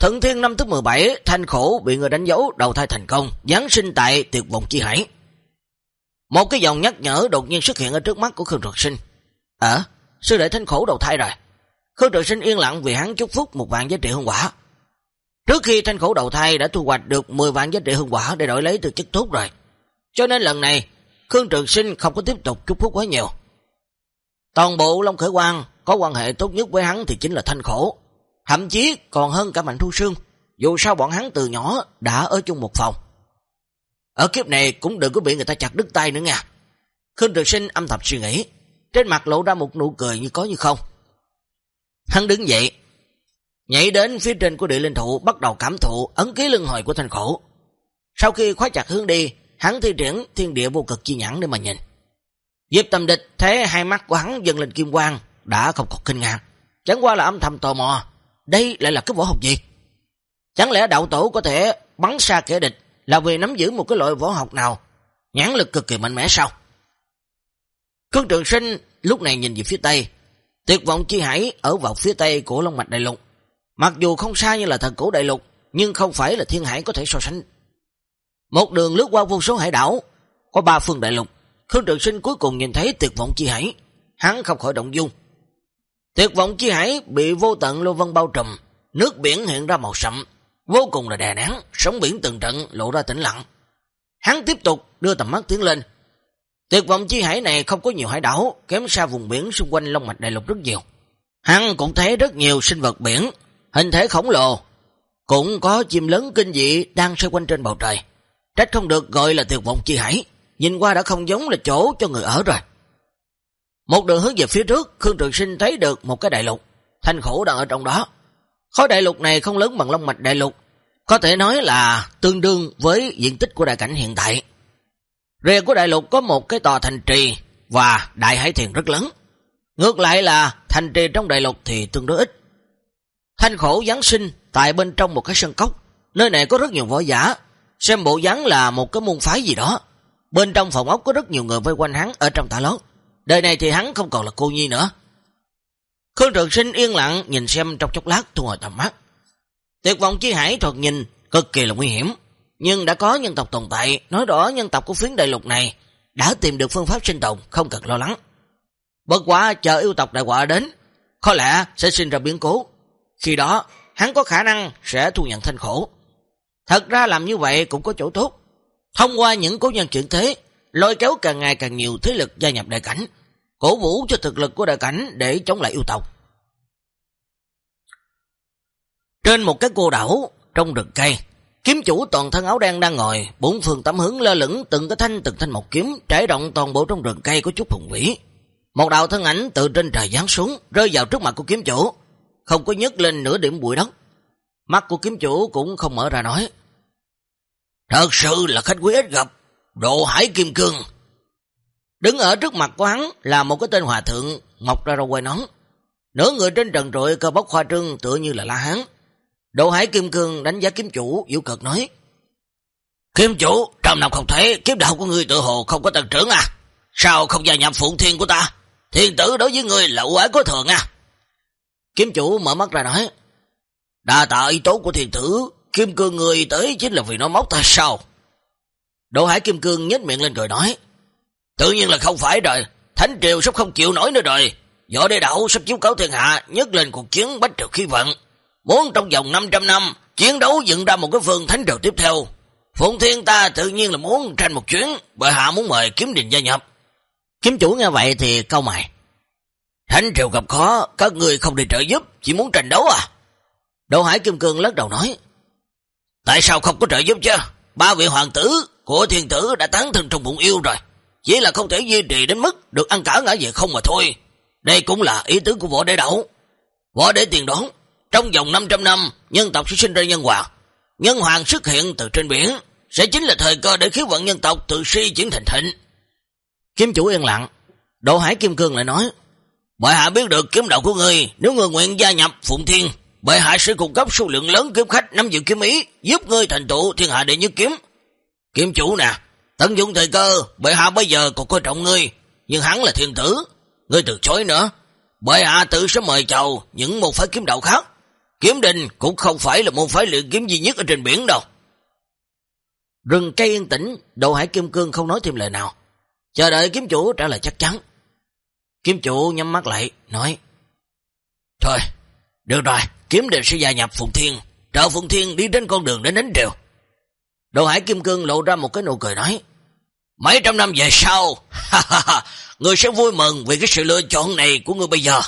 Thận Thiên năm thứ 17, thanh khổ bị người đánh dấu đầu thai thành công, giáng sinh tại tuyệt vọng chi hải. Một cái dòng nhắc nhở đột nhiên xuất hiện ở trước mắt của Khương Trực Sinh. Ờ, sư đệ thanh khổ đầu thai rồi. Khương trực Sinh yên lặng vì hắn chúc phúc một vạn giá trị hương quả. Trước khi thanh khổ đầu thai đã thu hoạch được 10 vạn giá trị hương quả để đổi lấy từ chất tốt rồi. Cho nên lần này, Khương Trường Sinh không có tiếp tục chúc phúc quá nhiều. Toàn bộ Long Khởi Quang có quan hệ tốt nhất với hắn thì chính là thanh khổ. Thậm chí còn hơn cả Mạnh Thu Sương. Dù sao bọn hắn từ nhỏ đã ở chung một phòng. Ở kiếp này cũng đừng có bị người ta chặt đứt tay nữa nha. Khương trực Sinh âm thầm suy nghĩ, trên mặt lộ ra một nụ cười như có như không. Hắn đứng dậy, nhảy đến phía trên của địa linh thụ bắt đầu cảm thụ ấn ký lưng hồi của thanh khổ. Sau khi khóa chặt hướng đi, hắn thi triển thiên địa vô cực chi nhãn để mà nhìn. Diệp tầm địch thấy hai mắt của hắn dần lên kim quang, đã không còn kinh ngạc. Chẳng qua là âm thầm tò mò, đây lại là cái võ học gì? Chẳng lẽ đạo tổ có thể bắn xa kẻ địch là vì nắm giữ một cái loại võ học nào nhãn lực cực kỳ mạnh mẽ sao? Khương Trường Sinh lúc này nhìn về phía Tây, tuyệt vọng chi hải ở vào phía Tây của Long Mạch Đại Lục. Mặc dù không xa như là thần cổ Đại Lục, nhưng không phải là thiên hải có thể so sánh. Một đường lướt qua vô số hải đảo, có ba phương Đại Lục. Khương Trường Sinh cuối cùng nhìn thấy tuyệt vọng chi hải, hắn không khỏi động dung. Tuyệt vọng chi hải bị vô tận lô vân bao trùm, nước biển hiện ra màu sậm, vô cùng là đè nén, sóng biển từng trận lộ ra tĩnh lặng. Hắn tiếp tục đưa tầm mắt tiến lên. Tuyệt vọng chi hải này không có nhiều hải đảo, kém xa vùng biển xung quanh Long Mạch Đại Lục rất nhiều. Hắn cũng thấy rất nhiều sinh vật biển, hình thể khổng lồ, cũng có chim lớn kinh dị đang xoay quanh trên bầu trời. Trách không được gọi là tuyệt vọng chi hải, nhìn qua đã không giống là chỗ cho người ở rồi. Một đường hướng về phía trước, Khương Trường Sinh thấy được một cái đại lục, thanh khổ đang ở trong đó. Khối đại lục này không lớn bằng Long Mạch Đại Lục, có thể nói là tương đương với diện tích của đại cảnh hiện tại. Rìa của đại lục có một cái tòa thành trì và đại hải thiền rất lớn. Ngược lại là thành trì trong đại lục thì tương đối ít. Thanh khổ Giáng sinh tại bên trong một cái sân cốc. Nơi này có rất nhiều võ giả. Xem bộ dáng là một cái môn phái gì đó. Bên trong phòng ốc có rất nhiều người vây quanh hắn ở trong tả lót. Đời này thì hắn không còn là cô nhi nữa. Khương Trường Sinh yên lặng nhìn xem trong chốc lát thu hồi tầm mắt. Tuyệt vọng chi hải thuật nhìn cực kỳ là nguy hiểm, nhưng đã có nhân tộc tồn tại, nói rõ nhân tộc của phiến đại lục này đã tìm được phương pháp sinh tồn, không cần lo lắng. Bất quá chờ yêu tộc đại quả đến, có lẽ sẽ sinh ra biến cố. Khi đó, hắn có khả năng sẽ thu nhận thanh khổ. Thật ra làm như vậy cũng có chỗ tốt. Thông qua những cố nhân chuyển thế, lôi kéo càng ngày càng nhiều thế lực gia nhập đại cảnh, cổ vũ cho thực lực của đại cảnh để chống lại yêu tộc. Trên một cái cô đảo, trong rừng cây, kiếm chủ toàn thân áo đen đang ngồi, bốn phương tấm hướng lơ lửng từng cái thanh từng thanh một kiếm, trải rộng toàn bộ trong rừng cây có chút hùng vĩ. Một đạo thân ảnh từ trên trời giáng xuống, rơi vào trước mặt của kiếm chủ, không có nhấc lên nửa điểm bụi đất. Mắt của kiếm chủ cũng không mở ra nói. Thật sự là khách quý ít gặp, độ hải kim cương. Đứng ở trước mặt của hắn là một cái tên hòa thượng mọc ra râu quay nón. Nửa người trên trần trội cơ bóc khoa trương tựa như là la hán. Độ hải kim cương đánh giá kiếm chủ, dịu cực nói. Kiếm chủ, trong năm không thể, kiếm đạo của ngươi tự hồ không có tăng trưởng à? Sao không gia nhập phụng thiên của ta? Thiên tử đối với ngươi là ưu ái có thường à? Kiếm chủ mở mắt ra nói. Đa tạ ý tố của thiên tử, kim cương người tới chính là vì nó móc ta sao? Độ hải kim cương nhếch miệng lên cười nói. Tự nhiên là không phải rồi, Thánh Triều sắp không chịu nổi nữa rồi. Võ đế đảo sắp chiếu cáo thiên hạ, nhất lên cuộc chiến bách trực khí vận. Muốn trong vòng 500 năm, chiến đấu dựng ra một cái phương Thánh Triều tiếp theo. Phụng Thiên ta tự nhiên là muốn tranh một chuyến, bởi hạ muốn mời kiếm đình gia nhập. Kiếm chủ nghe vậy thì câu mày. Thánh Triều gặp khó, các người không đi trợ giúp, chỉ muốn tranh đấu à? Đỗ Hải Kim Cương lắc đầu nói. Tại sao không có trợ giúp chứ? Ba vị hoàng tử của thiên tử đã tán thân trong bụng yêu rồi. Chỉ là không thể duy trì đến mức được ăn cả ngã về không mà thôi. Đây cũng là ý tứ của võ đế đậu. Võ đế tiền đoán, trong vòng 500 năm, nhân tộc sẽ sinh ra nhân hoàng. Nhân hoàng xuất hiện từ trên biển, sẽ chính là thời cơ để khí vận nhân tộc từ si chuyển thành thịnh. Kiếm chủ yên lặng, Đỗ Hải Kim Cương lại nói, Bệ hạ biết được kiếm đạo của người, nếu người nguyện gia nhập Phụng Thiên, bệ hạ sẽ cung cấp số lượng lớn kiếm khách nắm giữ kiếm ý, giúp ngươi thành tựu thiên hạ đệ nhất kiếm. Kiếm chủ nè, tận dụng thời cơ, bệ hạ bây giờ còn coi trọng ngươi, nhưng hắn là thiên tử, ngươi từ chối nữa. Bệ hạ tự sẽ mời chào những một phái kiếm đạo khác. Kiếm đình cũng không phải là môn phái luyện kiếm duy nhất ở trên biển đâu. Rừng cây yên tĩnh, Độ Hải Kim Cương không nói thêm lời nào. Chờ đợi kiếm chủ trả lời chắc chắn. Kiếm chủ nhắm mắt lại, nói Thôi, được rồi, kiếm đình sẽ gia nhập Phụng Thiên, trợ Phụng Thiên đi trên con đường đến đánh triều. Độ Hải Kim Cương lộ ra một cái nụ cười nói Mấy trăm năm về sau, người sẽ vui mừng vì cái sự lựa chọn này của người bây giờ.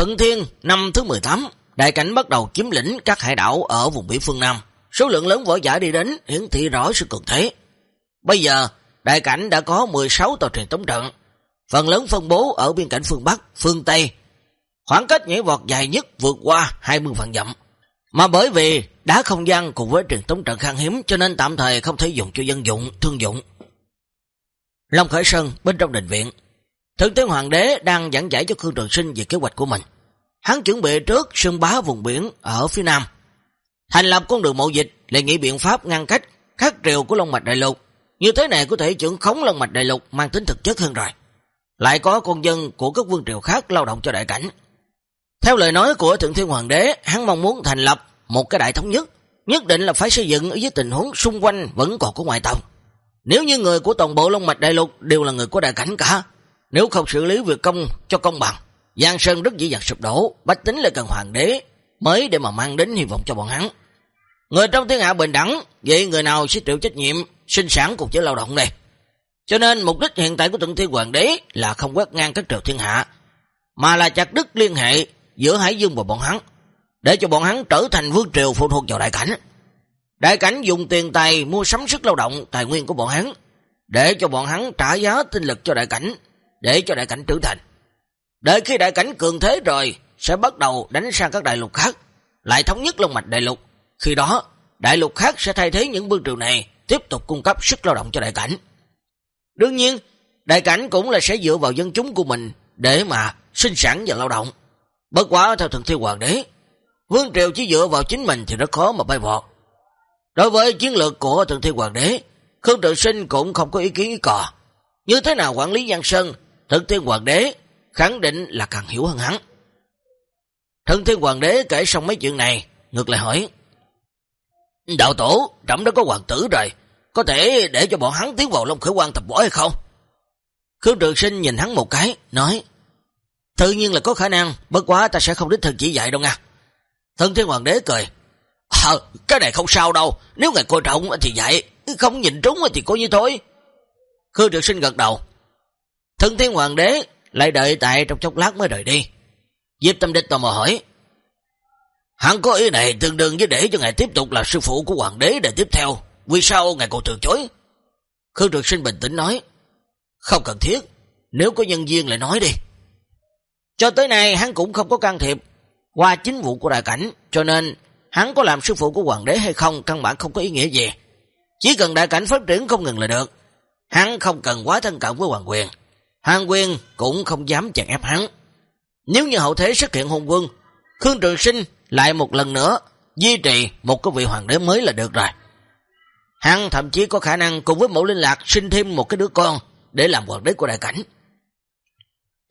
Thuận Thiên năm thứ 18, đại cảnh bắt đầu chiếm lĩnh các hải đảo ở vùng biển phương Nam. Số lượng lớn võ giả đi đến hiển thị rõ sự cường thế. Bây giờ, đại cảnh đã có 16 tàu truyền tống trận, phần lớn phân bố ở biên cảnh phương Bắc, phương Tây. Khoảng cách nhảy vọt dài nhất vượt qua 20 vạn dặm. Mà bởi vì đá không gian cùng với truyền tống trận khan hiếm cho nên tạm thời không thể dùng cho dân dụng, thương dụng. Long Khởi Sơn bên trong đình viện, Thượng tướng Hoàng đế đang giảng giải cho Khương Trường Sinh về kế hoạch của mình. Hắn chuẩn bị trước sương bá vùng biển ở phía nam, thành lập con đường mậu dịch, đề nghị biện pháp ngăn cách khắc triều của Long Mạch Đại Lục. Như thế này có thể trưởng khống Long Mạch Đại Lục mang tính thực chất hơn rồi. Lại có con dân của các vương triều khác lao động cho đại cảnh. Theo lời nói của Thượng Thiên Hoàng đế, hắn mong muốn thành lập một cái đại thống nhất, nhất định là phải xây dựng ở dưới tình huống xung quanh vẫn còn của ngoại tộc. Nếu như người của toàn bộ Long Mạch Đại Lục đều là người của đại cảnh cả, nếu không xử lý việc công cho công bằng, Giang Sơn rất dễ dàng sụp đổ, bách tính lại cần hoàng đế mới để mà mang đến hy vọng cho bọn hắn. Người trong thiên hạ bình đẳng, vậy người nào sẽ chịu trách nhiệm sinh sản cuộc chế lao động này. Cho nên mục đích hiện tại của Thượng Thiên Hoàng đế là không quét ngang các triều thiên hạ, mà là chặt đứt liên hệ giữa Hải Dương và bọn hắn, để cho bọn hắn trở thành vương triều phụ thuộc vào đại cảnh. Đại cảnh dùng tiền tài mua sắm sức lao động, tài nguyên của bọn hắn, để cho bọn hắn trả giá tinh lực cho đại cảnh, để cho đại cảnh trưởng thành. Đợi khi đại cảnh cường thế rồi, sẽ bắt đầu đánh sang các đại lục khác, lại thống nhất lông mạch đại lục. Khi đó, đại lục khác sẽ thay thế những vương triều này, tiếp tục cung cấp sức lao động cho đại cảnh. Đương nhiên, đại cảnh cũng là sẽ dựa vào dân chúng của mình để mà sinh sản và lao động. Bất quá theo thần thiêu hoàng đế, vương triều chỉ dựa vào chính mình thì rất khó mà bay vọt. Đối với chiến lược của thần thiêu hoàng đế, Khương Tự Sinh cũng không có ý kiến ý cò. Như thế nào quản lý Giang Sơn, thần thiên hoàng đế khẳng định là càng hiểu hơn hắn. Thần thiên hoàng đế kể xong mấy chuyện này, ngược lại hỏi. Đạo tổ, trẫm đã có hoàng tử rồi, có thể để cho bọn hắn tiến vào Long Khởi Quan tập võ hay không? Khương Trường Sinh nhìn hắn một cái, nói. Tự nhiên là có khả năng, bất quá ta sẽ không đích thân chỉ dạy đâu nha. Thân thiên hoàng đế cười. Ờ, cái này không sao đâu, nếu ngài coi trọng thì dạy, không nhìn trúng thì coi như thôi. Khương Trường Sinh gật đầu. Thân thiên hoàng đế lại đợi tại trong chốc lát mới rời đi. Diệp Tâm Địch tò mò hỏi. Hắn có ý này tương đương với để cho ngài tiếp tục là sư phụ của hoàng đế để tiếp theo. Vì sao ngài còn từ chối? Khương Trực Sinh bình tĩnh nói. Không cần thiết. Nếu có nhân viên lại nói đi. Cho tới nay hắn cũng không có can thiệp qua chính vụ của đại cảnh. Cho nên hắn có làm sư phụ của hoàng đế hay không căn bản không có ý nghĩa gì. Chỉ cần đại cảnh phát triển không ngừng là được. Hắn không cần quá thân cận với hoàng quyền. Hàng quyền cũng không dám chặn ép hắn. Nếu như hậu thế xuất hiện hôn quân, Khương Trường Sinh lại một lần nữa duy trì một cái vị hoàng đế mới là được rồi. Hắn thậm chí có khả năng cùng với mẫu linh lạc sinh thêm một cái đứa con để làm hoàng đế của đại cảnh.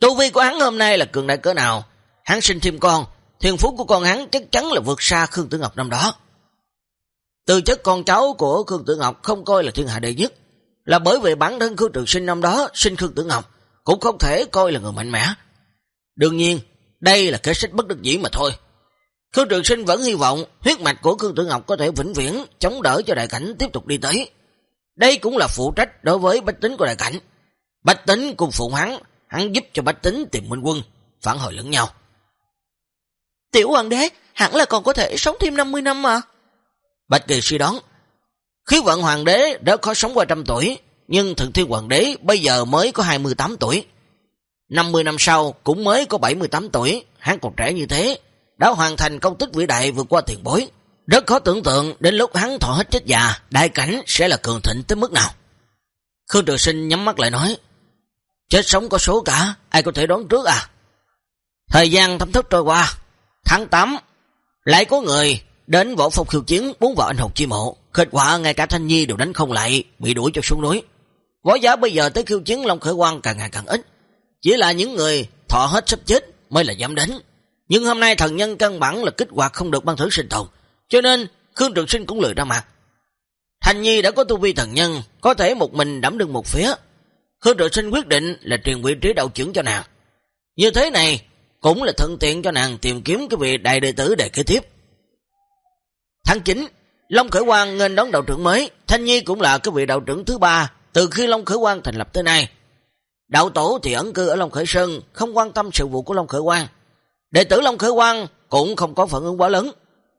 Tu vi của hắn hôm nay là cường đại cỡ nào, hắn sinh thêm con, thiên phú của con hắn chắc chắn là vượt xa Khương Tử Ngọc năm đó. Từ chất con cháu của Khương Tử Ngọc không coi là thiên hạ đệ nhất, là bởi vì bản thân Khương Trường Sinh năm đó sinh Khương Tử Ngọc cũng không thể coi là người mạnh mẽ. Đương nhiên, đây là kế sách bất đắc dĩ mà thôi. Khương Trường Sinh vẫn hy vọng huyết mạch của Khương Tử Ngọc có thể vĩnh viễn chống đỡ cho đại cảnh tiếp tục đi tới. Đây cũng là phụ trách đối với bách tính của đại cảnh. Bách tính cùng phụ hắn, hắn giúp cho bách tính tìm minh quân, phản hồi lẫn nhau. Tiểu hoàng đế, hẳn là còn có thể sống thêm 50 năm mà. Bạch Kỳ suy đoán, khí vận hoàng đế đã có sống qua trăm tuổi, nhưng thượng thiên hoàng đế bây giờ mới có 28 tuổi. 50 năm sau cũng mới có 78 tuổi, hắn còn trẻ như thế, đã hoàn thành công tích vĩ đại vượt qua tiền bối. Rất khó tưởng tượng đến lúc hắn thọ hết chết già, đại cảnh sẽ là cường thịnh tới mức nào. Khương Trường Sinh nhắm mắt lại nói, chết sống có số cả, ai có thể đoán trước à? Thời gian thấm thức trôi qua, tháng 8, lại có người đến võ phong khiêu chiến muốn vào anh hùng chi mộ, kết quả ngay cả Thanh Nhi đều đánh không lại, bị đuổi cho xuống núi. Võ giả bây giờ tới khiêu chiến Long Khởi Quang càng ngày càng ít. Chỉ là những người thọ hết sắp chết mới là dám đến. Nhưng hôm nay thần nhân căn bản là kích hoạt không được ban thử sinh tồn. Cho nên Khương Trường Sinh cũng lười ra mặt. Thành Nhi đã có tu vi thần nhân, có thể một mình đảm đương một phía. Khương Trường Sinh quyết định là truyền vị trí đạo trưởng cho nàng. Như thế này cũng là thuận tiện cho nàng tìm kiếm cái vị đại đệ tử để kế tiếp. Tháng 9, Long Khởi Quang nên đón đạo trưởng mới, Thanh Nhi cũng là cái vị đạo trưởng thứ ba từ khi Long Khởi Quang thành lập tới nay. Đạo tổ thì ẩn cư ở Long Khởi Sơn, không quan tâm sự vụ của Long Khởi Quang. Đệ tử Long Khởi Quang cũng không có phận ứng quá lớn,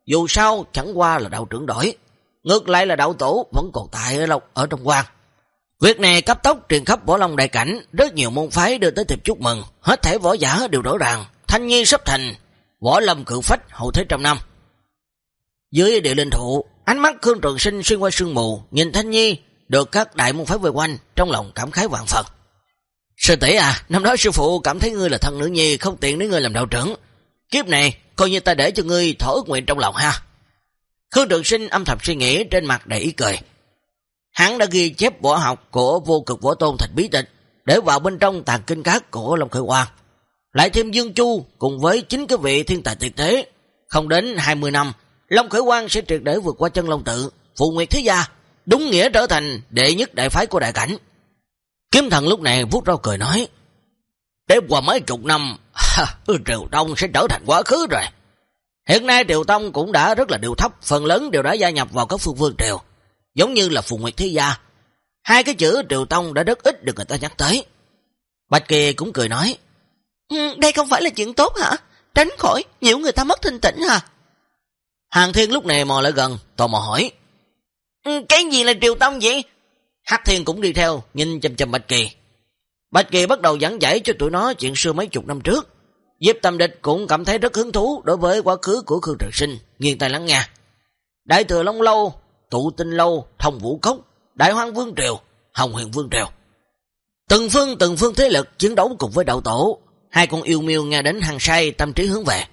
dù sao chẳng qua là đạo trưởng đổi. Ngược lại là đạo tổ vẫn còn tại ở, Long, ở trong quan. Việc này cấp tốc truyền khắp võ long đại cảnh, rất nhiều môn phái đưa tới thiệp chúc mừng, hết thể võ giả đều rõ ràng, thanh nhi sắp thành, võ lâm cự phách hậu thế trăm năm. Dưới địa linh thụ, ánh mắt Khương Trường Sinh xuyên qua sương mù, nhìn thanh nhi, được các đại môn phái vây quanh, trong lòng cảm khái vạn phần. Sư tỷ à, năm đó sư phụ cảm thấy ngươi là thân nữ nhi, không tiện để ngươi làm đạo trưởng. Kiếp này, coi như ta để cho ngươi thở ước nguyện trong lòng ha. Khương Trường Sinh âm thầm suy nghĩ trên mặt đầy ý cười. Hắn đã ghi chép võ học của vô cực võ tôn thành bí tịch để vào bên trong tàn kinh cát của Long Khởi Quang. Lại thêm Dương Chu cùng với chính cái vị thiên tài tuyệt thế. Không đến 20 năm, Long Khởi Quang sẽ triệt để vượt qua chân Long Tự, phụ nguyệt thế gia, đúng nghĩa trở thành đệ nhất đại phái của đại cảnh. Kiếm thần lúc này vút rau cười nói, Tiếp qua mấy chục năm, Triều Tông sẽ trở thành quá khứ rồi. Hiện nay Triều Tông cũng đã rất là điều thấp, phần lớn đều đã gia nhập vào các phương vương Triều, giống như là Phù Nguyệt Thế Gia. Hai cái chữ Triều Tông đã rất ít được người ta nhắc tới. Bạch Kỳ cũng cười nói, ừ, Đây không phải là chuyện tốt hả? Tránh khỏi, nhiều người ta mất thanh tĩnh hả? Hàng Thiên lúc này mò lại gần, tò mò hỏi, Ừ, cái gì là Triều Tông vậy? Hắc Thiên cũng đi theo, nhìn chầm chầm Bạch Kỳ. Bạch Kỳ bắt đầu giảng giải cho tụi nó chuyện xưa mấy chục năm trước. Diệp Tâm Địch cũng cảm thấy rất hứng thú đối với quá khứ của Khương Trường Sinh, nghiêng tay lắng nghe. Đại thừa Long Lâu, Tụ Tinh Lâu, Thông Vũ Cốc, Đại Hoang Vương Triều, Hồng Huyền Vương Triều. Từng phương từng phương thế lực chiến đấu cùng với đạo tổ, hai con yêu miêu nghe đến hàng say tâm trí hướng về.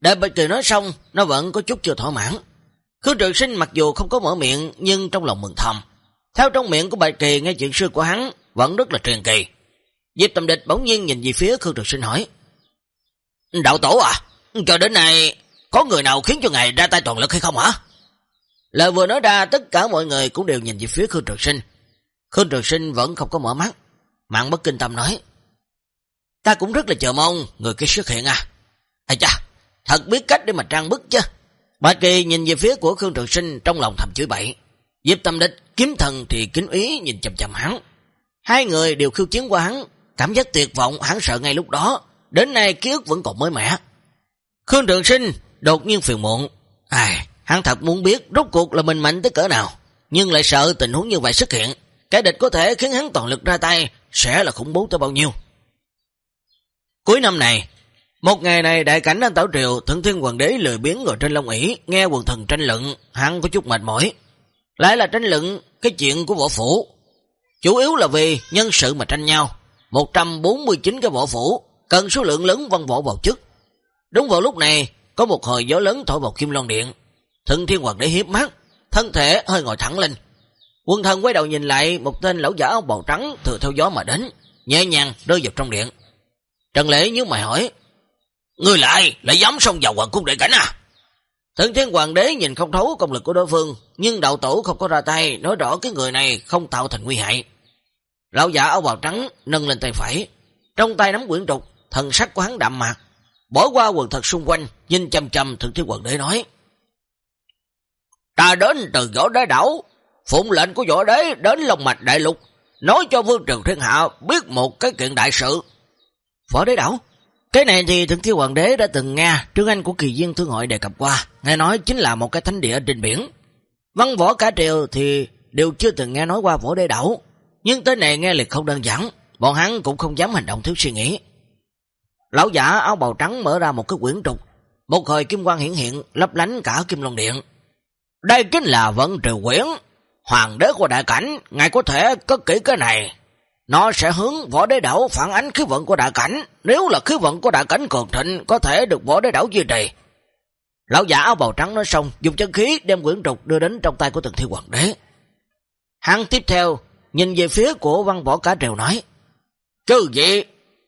Đợi Bạch Kỳ nói xong, nó vẫn có chút chưa thỏa mãn. Khương Trường Sinh mặc dù không có mở miệng nhưng trong lòng mừng thầm. Theo trong miệng của Bạch Kỳ nghe chuyện xưa của hắn vẫn rất là truyền kỳ. Diệp Tầm Địch bỗng nhiên nhìn về phía Khương Trường Sinh hỏi. Đạo tổ à, cho đến nay có người nào khiến cho ngài ra tay toàn lực hay không hả? Lời vừa nói ra tất cả mọi người cũng đều nhìn về phía Khương Trường Sinh. Khương Trường Sinh vẫn không có mở mắt. Mạng bất kinh tâm nói. Ta cũng rất là chờ mong người kia xuất hiện à. Ây cha, thật biết cách để mà trang bức chứ. Bạch Kỳ nhìn về phía của Khương Trường Sinh trong lòng thầm chửi bậy. Diệp Tâm Địch, kiếm thần thì kính ý nhìn chầm chầm hắn. Hai người đều khiêu chiến qua hắn, cảm giác tuyệt vọng hắn sợ ngay lúc đó, đến nay ký ức vẫn còn mới mẻ. Khương Trường Sinh đột nhiên phiền muộn, ai, hắn thật muốn biết rốt cuộc là mình mạnh tới cỡ nào, nhưng lại sợ tình huống như vậy xuất hiện, cái địch có thể khiến hắn toàn lực ra tay, sẽ là khủng bố tới bao nhiêu. Cuối năm này, một ngày này đại cảnh anh Tảo Triều, Thượng Thiên Hoàng đế lười biến ngồi trên Long ỷ nghe quần thần tranh luận, hắn có chút mệt mỏi. Lại là tranh luận cái chuyện của võ phủ. Chủ yếu là vì nhân sự mà tranh nhau. 149 cái võ phủ, cần số lượng lớn văn võ vào chức. Đúng vào lúc này, có một hồi gió lớn thổi vào Kim Loan Điện. Thượng Thiên Hoàng đế hiếp mắt, thân thể hơi ngồi thẳng lên. Quân thần quay đầu nhìn lại một tên lão giả áo bào trắng thừa theo gió mà đến, nhẹ nhàng rơi vào trong điện. Trần Lễ nhớ mày hỏi, Người lại, lại dám xông vào hoàng cung đệ cảnh à? Thượng Thiên Hoàng đế nhìn không thấu công lực của đối phương, nhưng đạo tổ không có ra tay, nói rõ cái người này không tạo thành nguy hại. Lão giả áo bào trắng nâng lên tay phải, trong tay nắm quyển trục, thần sắc của hắn đạm mạc, bỏ qua quần thật xung quanh, nhìn chăm chăm Thượng Thiên Hoàng đế nói. Ta đến từ võ đế đảo, phụng lệnh của võ đế đến Long Mạch Đại Lục, nói cho Vương Trường Thiên Hạ biết một cái kiện đại sự. Võ đế đảo? Cái này thì Thượng thiếu Hoàng đế đã từng nghe Trương Anh của kỳ viên thương hội đề cập qua, nghe nói chính là một cái thánh địa trên biển. Văn võ cả triều thì đều chưa từng nghe nói qua võ đế đảo, nhưng tới này nghe liệt không đơn giản, bọn hắn cũng không dám hành động thiếu suy nghĩ. Lão giả áo bào trắng mở ra một cái quyển trục, một hồi kim quang hiển hiện lấp lánh cả kim long điện. Đây chính là vận triều quyển, hoàng đế của đại cảnh, ngài có thể cất kỹ cái này, nó sẽ hướng võ đế đảo phản ánh khí vận của đại cảnh. Nếu là khí vận của đại cảnh cường thịnh, có thể được võ đế đảo duy trì. Lão giả áo bào trắng nói xong, dùng chân khí đem quyển trục đưa đến trong tay của từng thi hoàng đế. Hắn tiếp theo, nhìn về phía của văn võ cả triều nói, Chứ gì,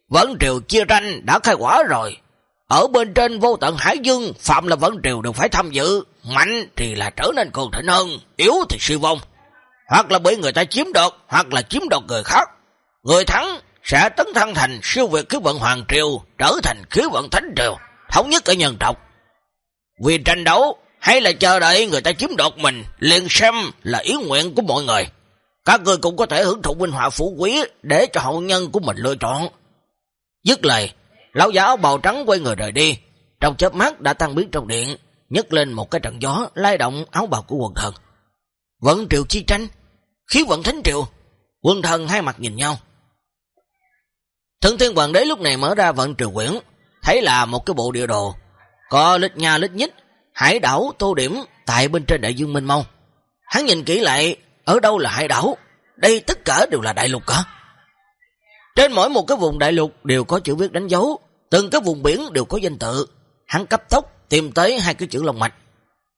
vẫn triều chia tranh đã khai quả rồi. Ở bên trên vô tận Hải Dương, phạm là vẫn triều đều phải tham dự. Mạnh thì là trở nên cường thịnh hơn, yếu thì suy vong. Hoặc là bị người ta chiếm đoạt, hoặc là chiếm đoạt người khác. Người thắng sẽ tấn thăng thành siêu việt khí vận Hoàng Triều, trở thành khí vận Thánh Triều, thống nhất ở nhân tộc. Vì tranh đấu hay là chờ đợi người ta chiếm đoạt mình, liền xem là ý nguyện của mọi người. Các người cũng có thể hưởng thụ minh họa phú quý để cho hậu nhân của mình lựa chọn. Dứt lời, lão giả áo bào trắng quay người rời đi, trong chớp mắt đã tăng biến trong điện, nhấc lên một cái trận gió lay động áo bào của quần thần. Vận triều chi tranh, khí vận thánh triều, Quân thần hai mặt nhìn nhau. Thượng thiên hoàng đế lúc này mở ra vận triều quyển, thấy là một cái bộ địa đồ, có lít nha lít nhít hải đảo tô điểm tại bên trên đại dương Minh Mông. Hắn nhìn kỹ lại, ở đâu là hải đảo? Đây tất cả đều là đại lục cả. Trên mỗi một cái vùng đại lục đều có chữ viết đánh dấu, từng cái vùng biển đều có danh tự. Hắn cấp tốc tìm tới hai cái chữ Long Mạch.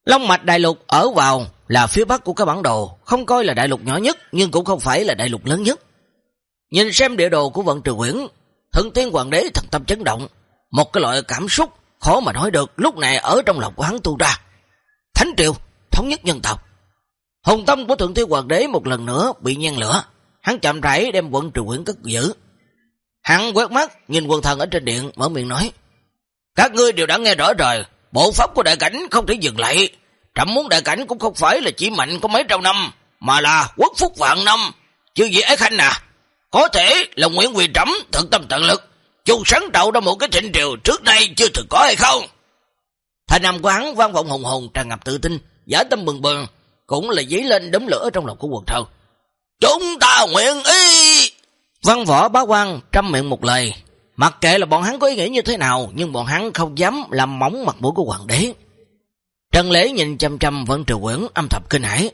Long Mạch đại lục ở vào là phía bắc của cái bản đồ, không coi là đại lục nhỏ nhất, nhưng cũng không phải là đại lục lớn nhất. Nhìn xem địa đồ của vận trừ quyển, thượng tiên hoàng đế thần tâm chấn động, một cái loại cảm xúc khó mà nói được lúc này ở trong lòng của hắn tu ra. Thánh triều, thống nhất nhân tộc. Hùng tâm của thượng tiên hoàng đế một lần nữa bị nhen lửa, hắn chậm rãi đem vận trừ quyển cất giữ. Hắn quét mắt nhìn quần thần ở trên điện mở miệng nói, các ngươi đều đã nghe rõ rồi, bộ pháp của đại cảnh không thể dừng lại. Trầm muốn đại cảnh cũng không phải là chỉ mạnh có mấy trăm năm, mà là quốc phúc vạn năm. Chứ gì ấy khanh à, có thể là Nguyễn Quỳ Trẩm thực tâm tận lực, chung sáng tạo ra một cái trịnh triều trước đây chưa từng có hay không? Thành âm của hắn vang vọng hùng hùng tràn ngập tự tin, giả tâm bừng bừng, cũng là dấy lên đấm lửa trong lòng của quần thơ. Chúng ta nguyện ý! Văn võ bá quan trăm miệng một lời, mặc kệ là bọn hắn có ý nghĩ như thế nào, nhưng bọn hắn không dám làm móng mặt mũi của hoàng đế. Trần Lễ nhìn chăm chăm Vân Triều Quyển âm thầm kinh hãi.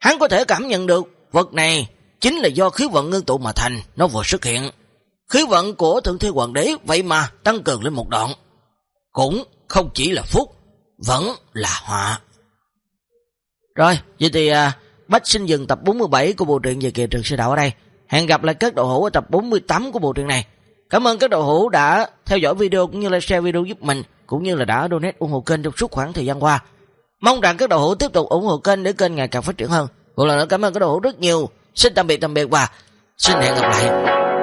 Hắn có thể cảm nhận được vật này chính là do khí vận ngưng tụ mà thành, nó vừa xuất hiện. Khí vận của Thượng Thế Hoàng đế vậy mà tăng cường lên một đoạn. Cũng không chỉ là phúc, vẫn là họa. Rồi, vậy thì à, Bách xin dừng tập 47 của bộ truyện về kỳ trường sư đạo ở đây. Hẹn gặp lại các đội hữu ở tập 48 của bộ truyện này. Cảm ơn các đội hữu đã theo dõi video cũng như là share video giúp mình cũng như là đã donate ủng hộ kênh trong suốt khoảng thời gian qua. Mong rằng các đội hữu tiếp tục ủng hộ kênh để kênh ngày càng phát triển hơn. Một lần nữa cảm ơn các đội hữu rất nhiều. Xin tạm biệt tạm biệt và xin hẹn gặp lại.